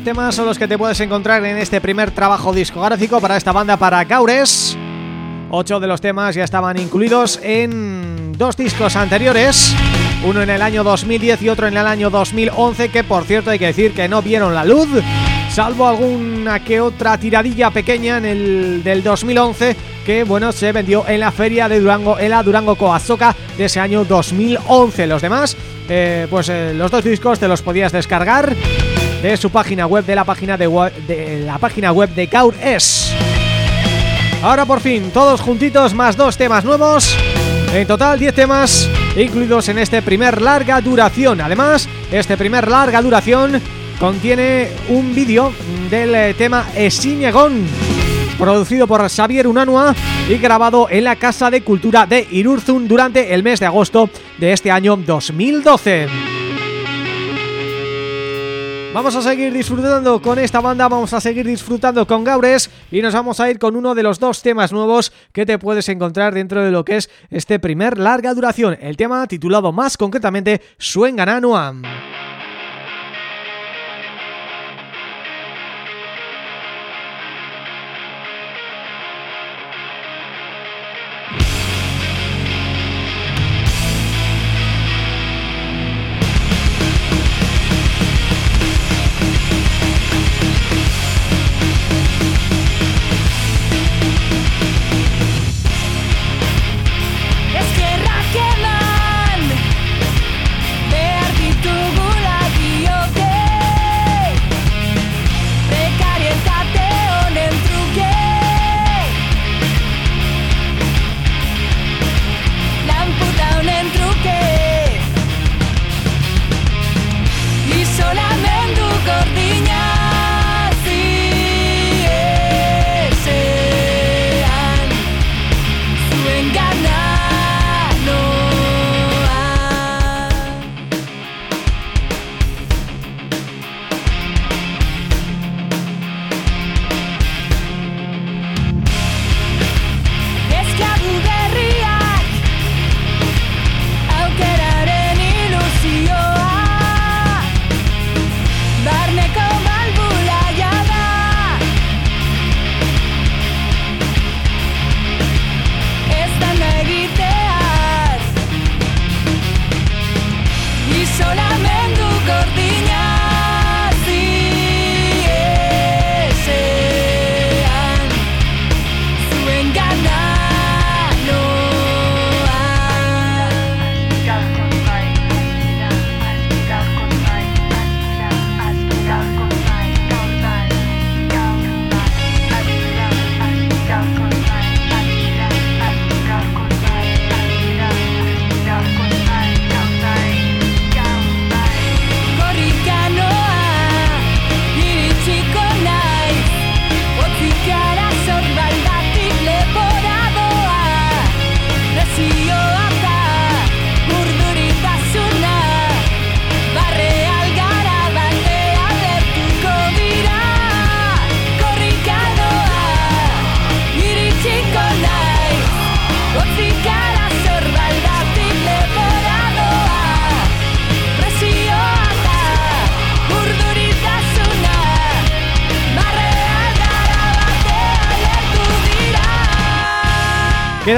Temas son los que te puedes encontrar en este primer trabajo discográfico para esta banda para Gaures. Ocho de los temas ya estaban incluidos en dos discos anteriores, uno en el año 2010 y otro en el año 2011, que por cierto hay que decir que no vieron la luz, salvo alguna que otra tiradilla pequeña en el del 2011 que bueno se vendió en la feria de Durango, en la Durango Coazoca de ese año 2011. Los demás, eh, pues eh, los dos discos te los podías descargar de su página web, de la página de, de la página web de Gaur S. Ahora por fin, todos juntitos más dos temas nuevos. En total 10 temas incluidos en este primer larga duración. Además, este primer larga duración contiene un vídeo del eh, tema Esiñegón Producido por Xavier Unanua y grabado en la Casa de Cultura de Irurzun durante el mes de agosto de este año 2012 Vamos a seguir disfrutando con esta banda, vamos a seguir disfrutando con Gaures y nos vamos a ir con uno de los dos temas nuevos que te puedes encontrar dentro de lo que es este primer larga duración, el tema titulado más concretamente Suengananoam.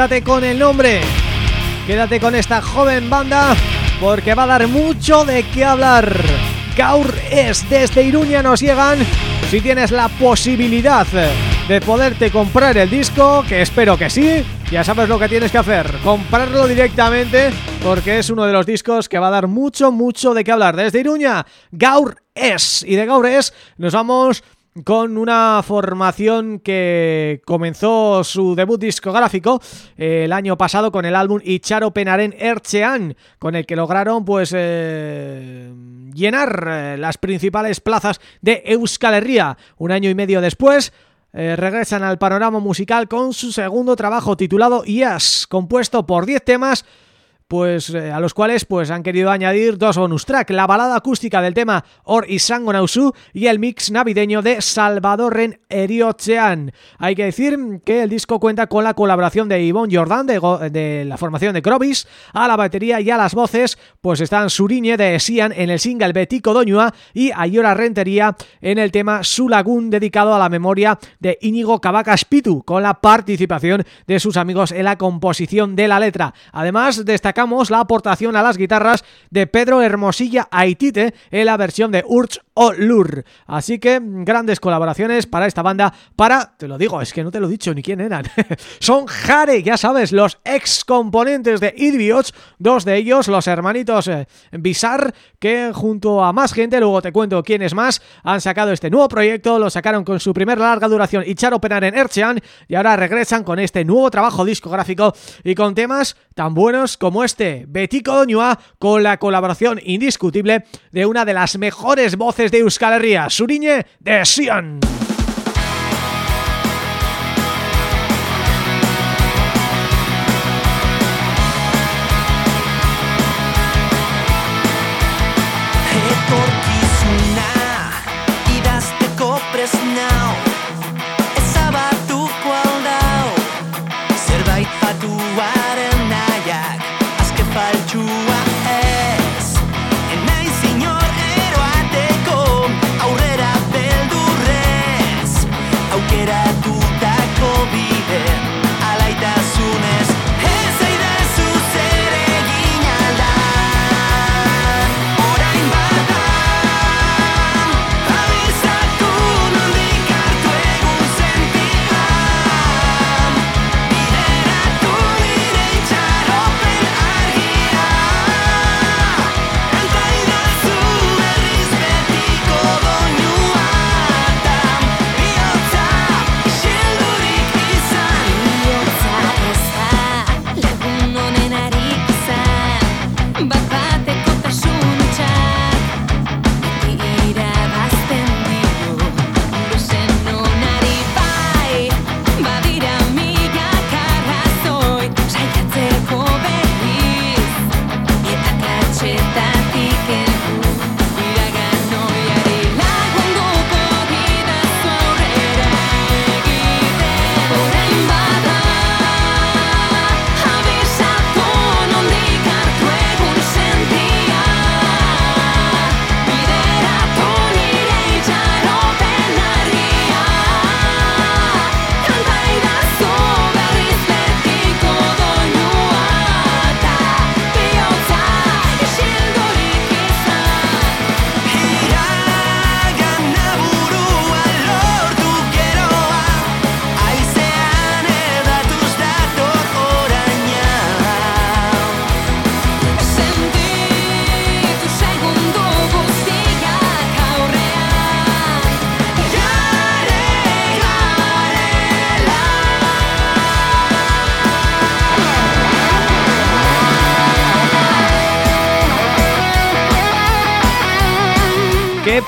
Quédate con el nombre. Quédate con esta joven banda Porque va a dar mucho de qué hablar. Gaur es desde Iruña nos llegan. Si tienes la posibilidad de poderte comprar el disco Que espero que sí Ya sabes lo que tienes que hacer Comprarlo directamente Porque es uno de los discos que va a dar mucho, mucho de qué hablar. Desde Iruña, Gaur es Y de Gaur es nos vamos con una formación que comenzó su debut discográfico eh, el año pasado con el álbum Icharo Penaren Erchean, con el que lograron pues eh, llenar eh, las principales plazas de Euskal Herria. Un año y medio después regresan al panorama musical con su segundo trabajo titulado IAS, compuesto por 10 temas pues eh, a los cuales pues han querido añadir dos bonus track, la balada acústica del tema Or Isango Nausu y el mix navideño de Salvadorren Eriotzean. Hay que decir que el disco cuenta con la colaboración de Yvonne Jordan de, la formación de Grobis, a la batería y a las voces pues están Suriñe de Sian en el single Betico Doñua y Ayora Rentería en el tema Sulagún dedicado a la memoria de Íñigo Cavacas Pitu con la participación de sus amigos en la composición de la letra. Además destacamos la aportación a las guitarras de Pedro Hermosilla Aitite en la versión de Urch o Lur. Así que grandes colaboraciones para esta banda, para, te lo digo, es que no te lo he dicho ni quién eran. Son Jare, ya sabes, los ex componentes de Idiots, dos de ellos, los hermanitos eh, Bizarre, que junto a más gente, luego te cuento quiénes más, han sacado este nuevo proyecto, lo sacaron con su primer larga duración y Charo Penar en Erchean y ahora regresan con este nuevo trabajo discográfico y con temas tan buenos como este, Betico Doñua, con la colaboración indiscutible de una de las mejores voces de Euskal Herria, Suriñe de Sion.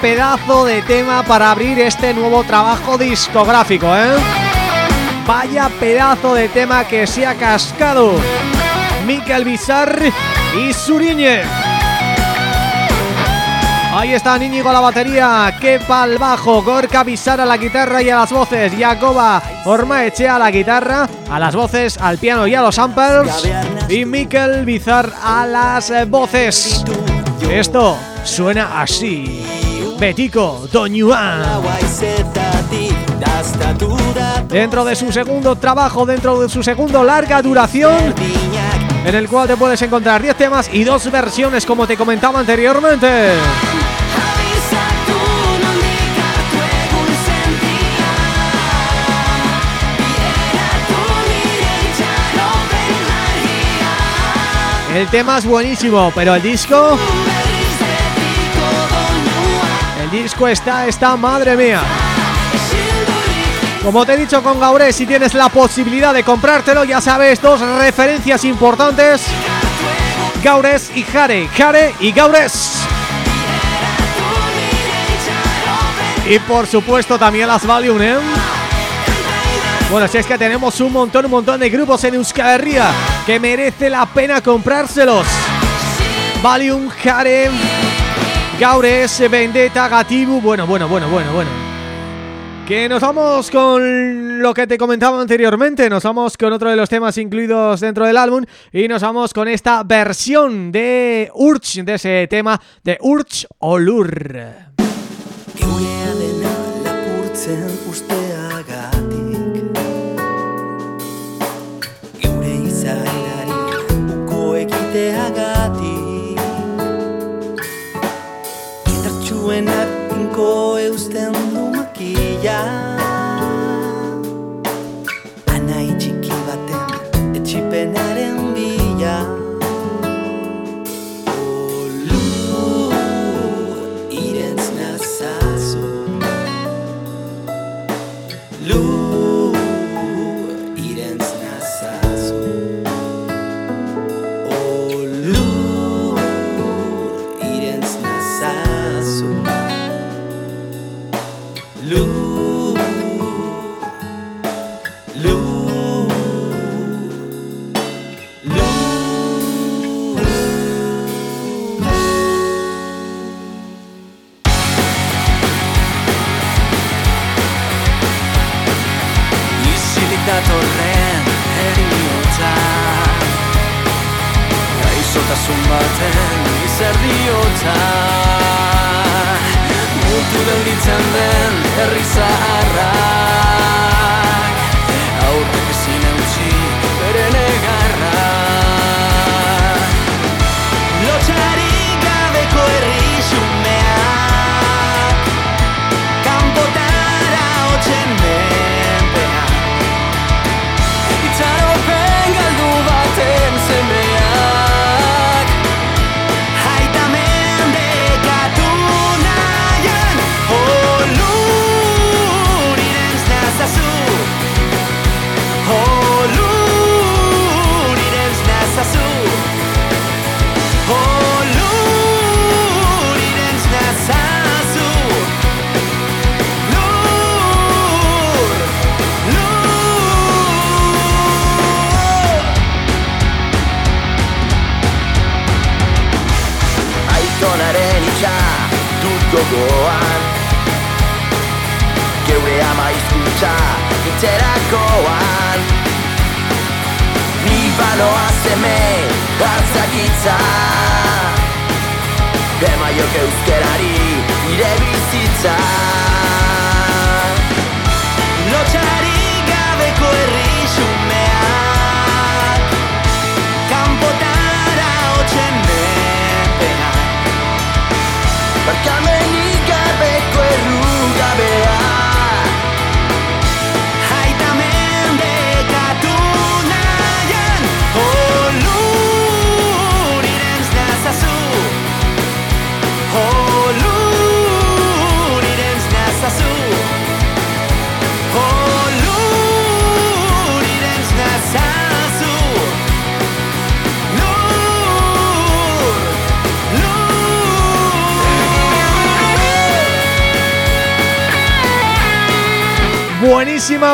Pedazo de tema para abrir este nuevo trabajo discográfico, ¿eh? Vaya pedazo de tema que se ha cascado Miquel Bizar y Suriñe Ahí está Íñigo a la batería, Kepa al bajo, Gorka Bizar a la guitarra y a las voces, Jacoba Ormaechea a la guitarra, a las voces, al piano y a los samples y Miquel Bizar a las voces. Esto suena así. Betico Doñuan Dentro de su segundo trabajo, dentro de su segundo larga duración En el cual te puedes encontrar 10 temas y dos versiones como te comentaba anteriormente. El tema es buenísimo, pero el disco disco está, está, madre mía Como te he dicho con Gaures, si tienes la posibilidad de comprártelo Ya sabes, dos referencias importantes Gaures y Jare, Jare y Gaures Y por supuesto también las Valium, ¿eh? Bueno, si es que tenemos un montón, un montón de grupos en Euskal que merece la pena comprárselos. Valium, Harem, Gaures, Vendetta, Gatibu, bueno, bueno, bueno, bueno, bueno. Que nos vamos con lo que te comentaba anteriormente, nos vamos con otro de los temas incluidos dentro del álbum y nos vamos con esta versión de Urch, de ese tema de Urch Olur.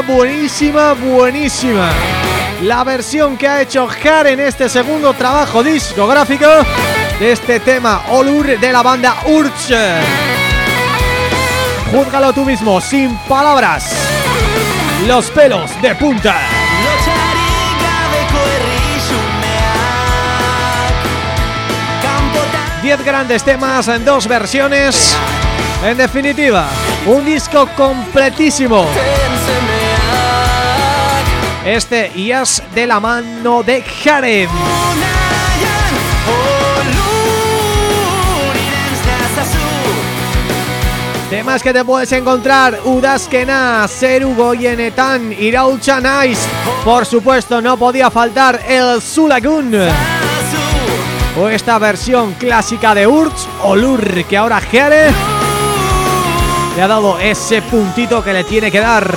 Buenísima, buenísima. La versión que ha hecho Har en este segundo trabajo discográfico de este tema Olur de la banda Urch. Júzgalo tú mismo, sin palabras. Los pelos de punta. 10 grandes temas en dos versiones. En definitiva, un disco completísimo. Este IAS de la mano de Harem. Temas que te puedes encontrar Udazkena, Zeru Goienetan, Iraultza Naiz Por supuesto no podía faltar el Zulagun O esta versión clásica de Urch, Olur Que ahora Jere le ha dado ese puntito que le tiene que dar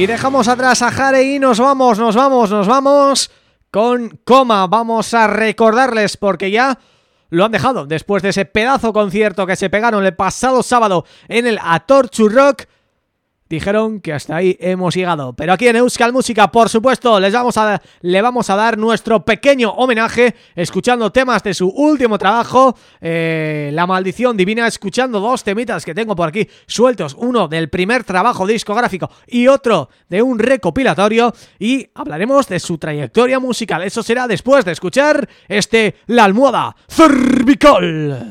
Y dejamos atrás a Jare y nos vamos, nos vamos, nos vamos con Coma. Vamos a recordarles porque ya lo han dejado después de ese pedazo concierto que se pegaron el pasado sábado en el Atorchu Rock dijeron que hasta ahí hemos llegado. Pero aquí en Euskal Música, por supuesto, les vamos a le vamos a dar nuestro pequeño homenaje escuchando temas de su último trabajo, eh, La Maldición Divina, escuchando dos temitas que tengo por aquí sueltos, uno del primer trabajo discográfico y otro de un recopilatorio y hablaremos de su trayectoria musical. Eso será después de escuchar este La Almohada Cervical.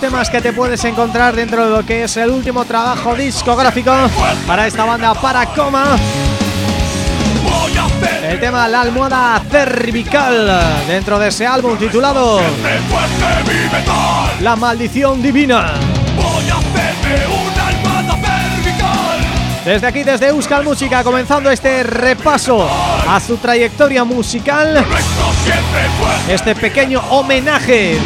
Temas que te puedes encontrar dentro de lo que es el último trabajo discográfico para esta banda para coma. El tema La almohada cervical dentro de ese álbum titulado La maldición divina. Desde aquí, desde Euskal Música, comenzando este repaso a su trayectoria musical Este pequeño homenaje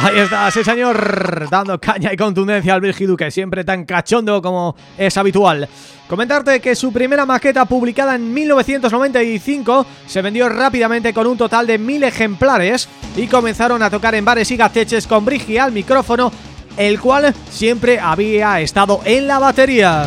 Ahí está, sí señor, dando caña y contundencia al Virgi siempre tan cachondo como es habitual. Comentarte que su primera maqueta publicada en 1995 se vendió rápidamente con un total de mil ejemplares y comenzaron a tocar en bares y gateches con Brigi al micrófono, el cual siempre había estado en la batería.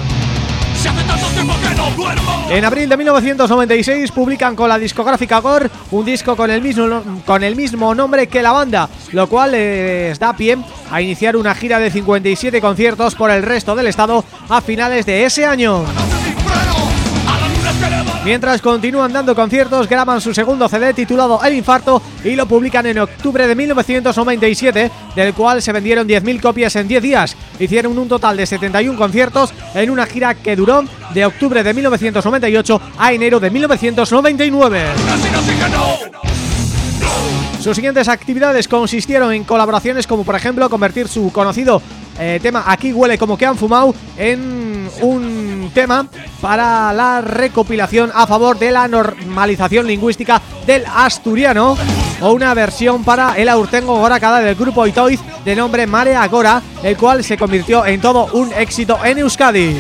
En abril de 1996 publican con la discográfica Gore un disco con el mismo con el mismo nombre que la banda, lo cual les da pie a iniciar una gira de 57 conciertos por el resto del estado a finales de ese año. Mientras continúan dando conciertos, graban su segundo CD titulado El Infarto y lo publican en octubre de 1997, del cual se vendieron 10.000 copias en 10 días. Hicieron un total de 71 conciertos en una gira que duró de octubre de 1998 a enero de 1999. Sus siguientes actividades consistieron en colaboraciones como por ejemplo convertir su conocido eh, tema Aquí huele como que han fumado en un tema para la recopilación a favor de la normalización lingüística del asturiano o una versión para el Aurtengo Gorakada del grupo Itoiz de nombre Mare Agora, el cual se convirtió en todo un éxito en Euskadi.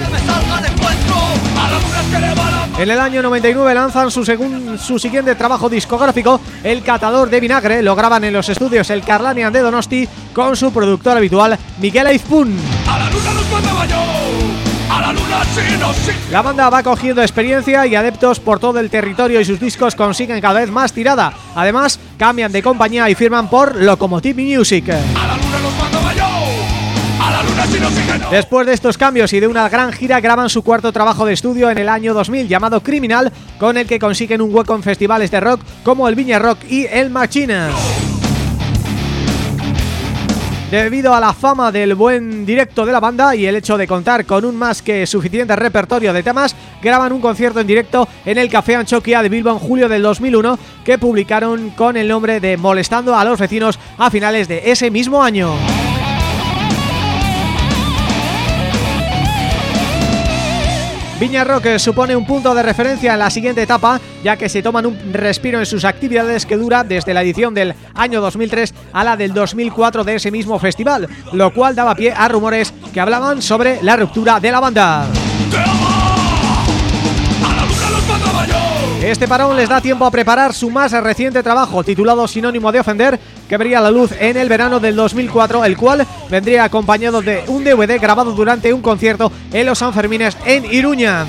En el año 99 lanzan su, su siguiente trabajo discográfico, El Catador de Vinagre, lo graban en los estudios El Carlanian de Donosti con su productor habitual, Miguel Aizpun. La banda va cogiendo experiencia y adeptos por todo el territorio y sus discos consiguen cada vez más tirada. Además, cambian de compañía y firman por Locomotive Music. Después de estos cambios y de una gran gira graban su cuarto trabajo de estudio en el año 2000 llamado Criminal, con el que consiguen un hueco en festivales de rock como el Viña Rock y el Machina. Debido a la fama del buen directo de la banda y el hecho de contar con un más que suficiente repertorio de temas, graban un concierto en directo en el Café Anchoquia de Bilbao en julio del 2001 que publicaron con el nombre de Molestando a los vecinos a finales de ese mismo año. Viña Rock supone un punto de referencia en la siguiente etapa, ya que se toman un respiro en sus actividades que dura desde la edición del año 2003 a la del 2004 de ese mismo festival, lo cual daba pie a rumores que hablaban sobre la ruptura de la banda. Este parón les da tiempo a preparar su más reciente trabajo titulado Sinónimo de Ofender que vería la luz en el verano del 2004 el cual vendría acompañado de un DVD grabado durante un concierto en los Sanfermines en Iruña.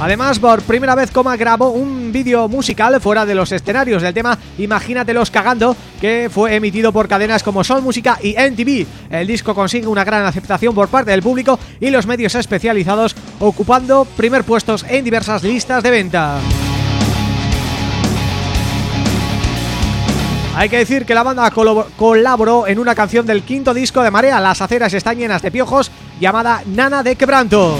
Además, por primera vez Coma grabó un vídeo musical fuera de los escenarios del tema Imagínatelos cagando, que fue emitido por cadenas como Sol Música y NTV. El disco consigue una gran aceptación por parte del público y los medios especializados, ocupando primer puestos en diversas listas de venta. Hay que decir que la banda colaboró en una canción del quinto disco de Marea, Las aceras están llenas de piojos, llamada Nana de Quebranto.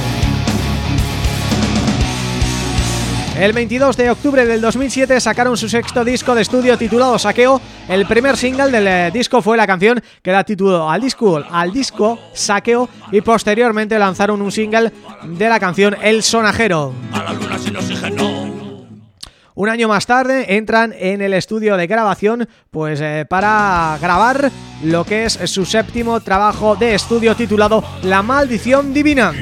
El 22 de octubre del 2007 sacaron su sexto disco de estudio titulado Saqueo. El primer single del eh, disco fue la canción que da título al disco, al disco Saqueo y posteriormente lanzaron un single de la canción El Sonajero. Un año más tarde entran en el estudio de grabación pues eh, para grabar lo que es su séptimo trabajo de estudio titulado La Maldición Divina.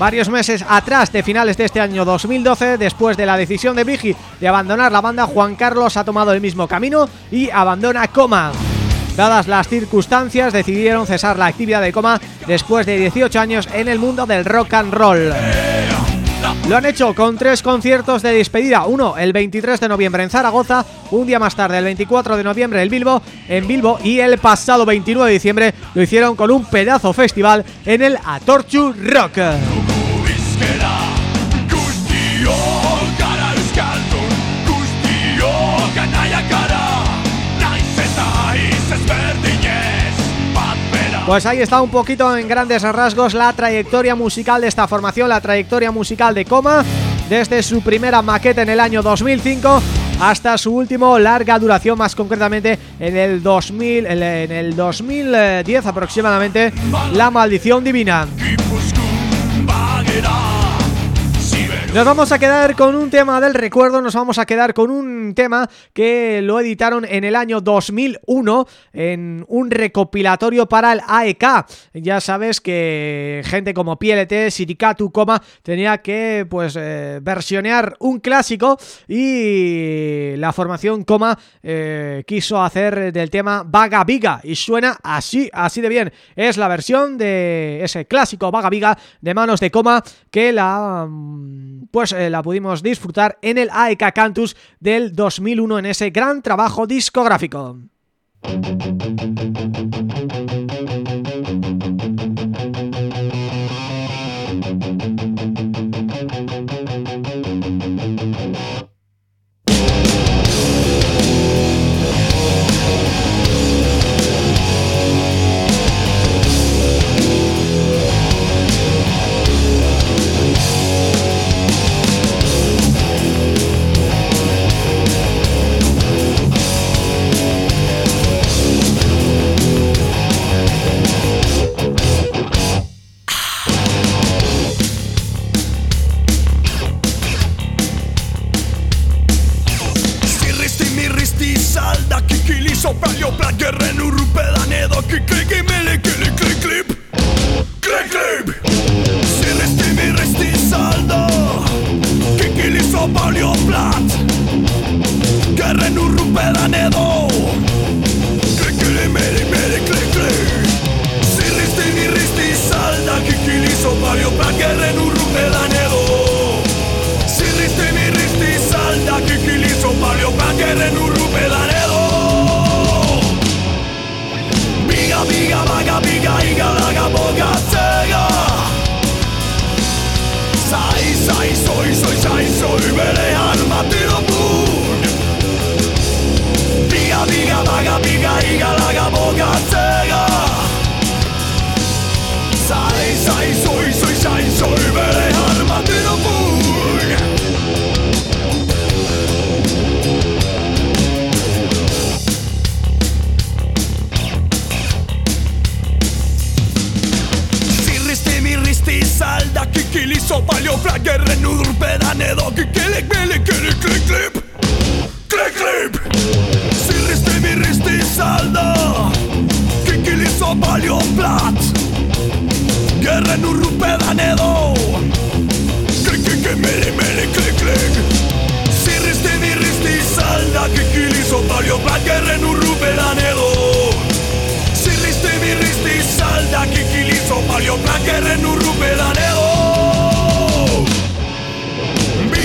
Varios meses atrás de finales de este año 2012, después de la decisión de Brigi de abandonar la banda, Juan Carlos ha tomado el mismo camino y abandona Coma. Dadas las circunstancias, decidieron cesar la actividad de Coma después de 18 años en el mundo del rock and roll. Lo han hecho con tres conciertos de despedida, uno el 23 de noviembre en Zaragoza, un día más tarde el 24 de noviembre en Bilbo, en Bilbo y el pasado 29 de diciembre lo hicieron con un pedazo festival en el Atorchu Rock. Pues ahí está un poquito en grandes rasgos la trayectoria musical de esta formación, la trayectoria musical de Coma, desde su primera maqueta en el año 2005 hasta su último larga duración, más concretamente en el 2000, en el 2010 aproximadamente, La Maldición Divina. Nos vamos a quedar con un tema del recuerdo, nos vamos a quedar con un tema que lo editaron en el año 2001 en un recopilatorio para el AEK. Ya sabes que gente como PLT, Sirikatu, Coma, tenía que pues eh, versionear un clásico y la formación Coma eh, quiso hacer del tema Vaga Viga y suena así, así de bien. Es la versión de ese clásico Vaga Viga de manos de Coma que la pues eh, la pudimos disfrutar en el AEK Cantus del 2001 en ese gran trabajo discográfico. Sopelio plagerren urrupedan edo klik klik imele klik klik klip. Klik klip. Zirresti mirresti saldo Kikili sopelio plat. Gerren urrupedan edo Klik klik imele imele klik klik. Zirresti mirresti salda Kikili sopelio plat. Gerren urrupedan edo Zirresti mirresti salda Kikili sopelio plat. Gerren urrupedan galaga bogatzea Zai, zai, zoi, zoi, zai, zoi, berean så baljoflagger renner ut medan jeg dog Klik, klik, klik, klip Klik, klip Si risti, mi risti, salda Kikili så baljoflat Renner ut medan jeg dog Klik, klik, mili, mili, klik, klik Si risti, mi risti, salda Kikili så baljoflagger renner ut medan jeg dog Si mi risti, salda Kikili så baljoflagger renner ut medan jeg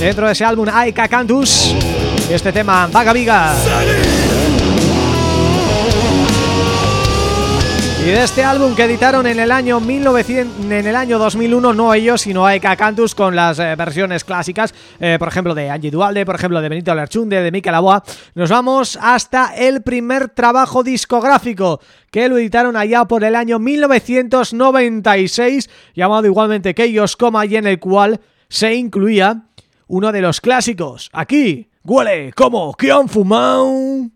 dentro de ese álbum Aika Cantus este tema Vaga Viga. Y de este álbum que editaron en el año 1900, en el año 2001 no ellos sino Aika Cantus con las eh, versiones clásicas eh, por ejemplo de Angie Dualde, por ejemplo de Benito Lerchunde, de Mikel Aboa. Nos vamos hasta el primer trabajo discográfico que lo editaron allá por el año 1996 llamado igualmente que ellos coma y en el cual se incluía uno de los clásicos. Aquí huele como que han fumado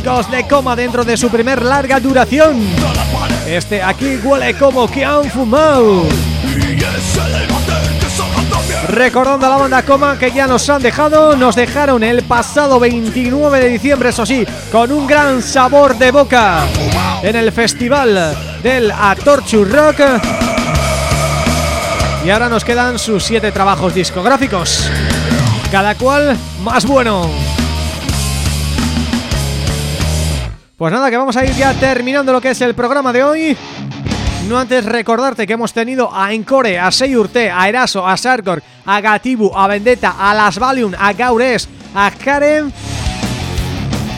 clásicos de Coma dentro de su primer larga duración. Este aquí huele como que han fumado. Recordando a la banda Coma que ya nos han dejado Nos dejaron el pasado 29 de diciembre, eso sí Con un gran sabor de boca. En el festival del Atorchu Rock. Y ahora nos quedan sus siete trabajos discográficos. Cada cual más bueno Pues nada, que vamos a ir ya terminando lo que es el programa de hoy. No antes recordarte que hemos tenido a Encore, a Seyurte, a Eraso, a Sarkor, a Gatibu, a Vendetta, a Las Valium, a Gaures, a Karen.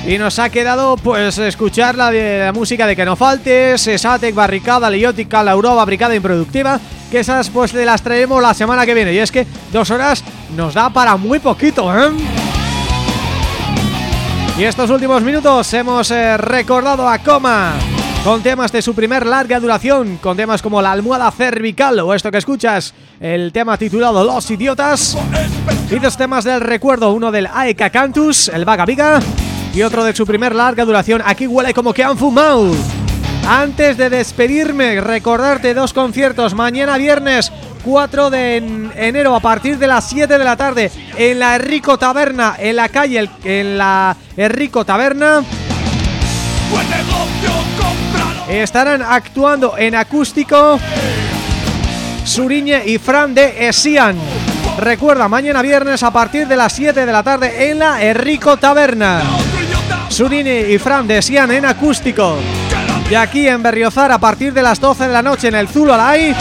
Y nos ha quedado pues escuchar la, música de Que no faltes, Satec, Barricada, Liótica, Lauroba, Bricada Improductiva Que esas pues las traemos la semana que viene. Y es que dos horas nos da para muy poquito, ¿eh? Y estos últimos minutos hemos eh, recordado a Coma con temas de su primer larga duración, con temas como la almohada cervical o esto que escuchas, el tema titulado Los Idiotas, y dos temas del recuerdo, uno del Aeka Cantus, el Vaga Viga, y otro de su primer larga duración, aquí huele como que han fumado. Antes de despedirme, recordarte dos conciertos, mañana viernes 4 de enero a partir de las 7 de la tarde en la Enrico Taberna, en la calle, en la Enrico Taberna. Estarán actuando en acústico Suriñe y Fran de Esian. Recuerda, mañana viernes a partir de las 7 de la tarde en la Enrico Taberna. Suriñe y Fran de Esian en acústico. Y aquí en Berriozar a partir de las 12 de la noche en el Zulolay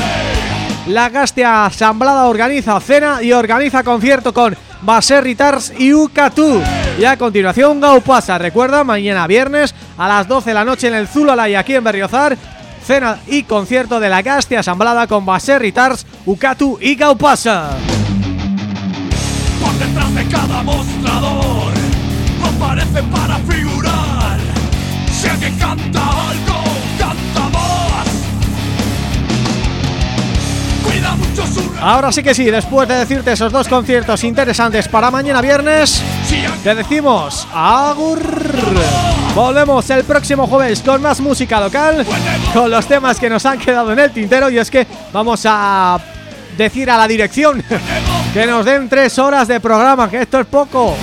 La Gastia Asamblada organiza cena y organiza concierto con Baserritars y Ukatu y a continuación Gaupasa, recuerda, mañana viernes a las 12 de la noche en el Zulala y aquí en Berriozar Cena y concierto de la Gastia Asamblada con Baserritars, Ukatu y Gaupasa Por detrás de cada mostrador Aparece para figurar. Si alguien canta algo, Ahora sí que sí, después de decirte esos dos conciertos interesantes para mañana viernes Te decimos Agur Volvemos el próximo jueves con más música local Con los temas que nos han quedado en el tintero Y es que vamos a decir a la dirección Que nos den tres horas de programa Que esto es poco.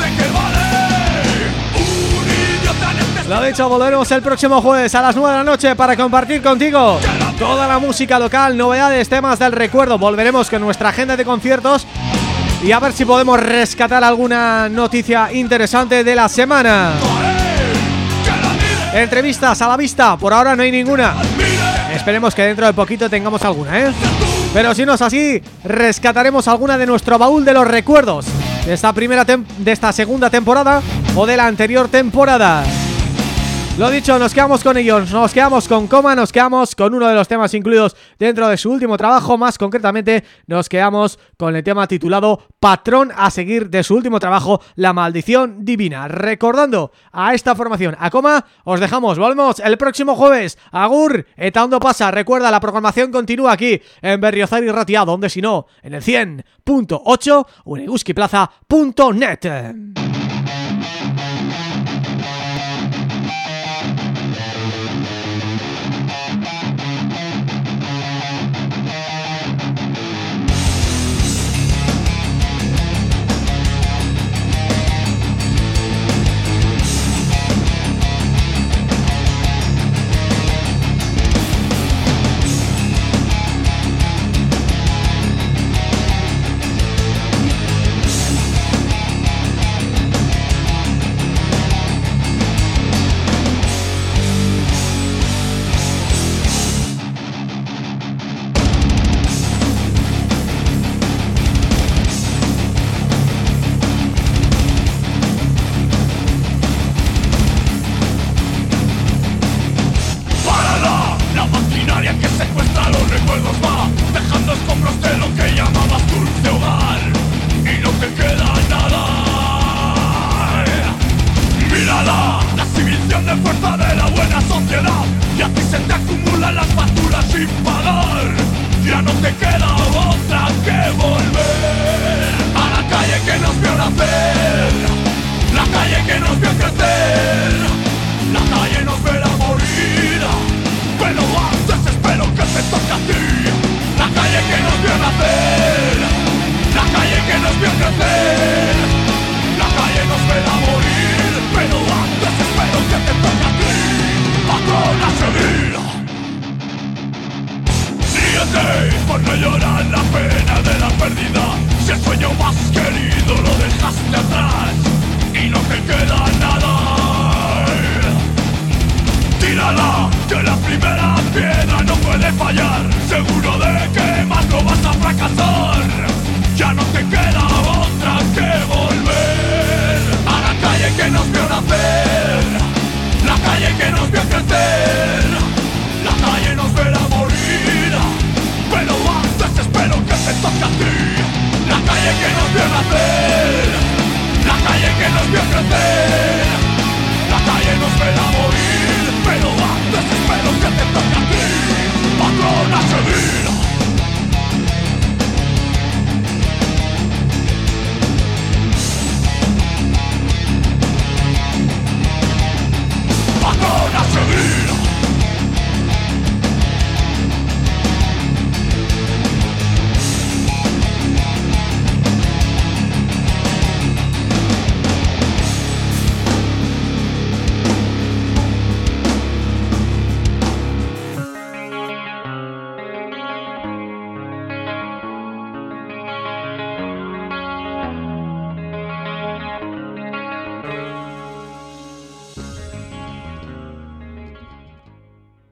Lo dicho, volveremos el próximo jueves a las 9 de la noche para compartir contigo toda la música local, novedades, temas del recuerdo. Volveremos con nuestra agenda de conciertos y a ver si podemos rescatar alguna noticia interesante de la semana. Entrevistas a la vista, por ahora no hay ninguna. Esperemos que dentro de poquito tengamos alguna, ¿eh? Pero si no es así, rescataremos alguna de nuestro baúl de los recuerdos de esta primera de esta segunda temporada o de la anterior temporada. Lo dicho, nos quedamos con ellos, nos quedamos con Coma, nos quedamos con uno de los temas incluidos dentro de su último trabajo, más concretamente nos quedamos con el tema titulado Patrón a seguir de su último trabajo, La Maldición Divina. Recordando a esta formación, a Coma, os dejamos, volvemos el próximo jueves, Agur, eta ondo pasa, recuerda, la programación continúa aquí en Berriozar y Ratia, donde si no, en el 100.8 o.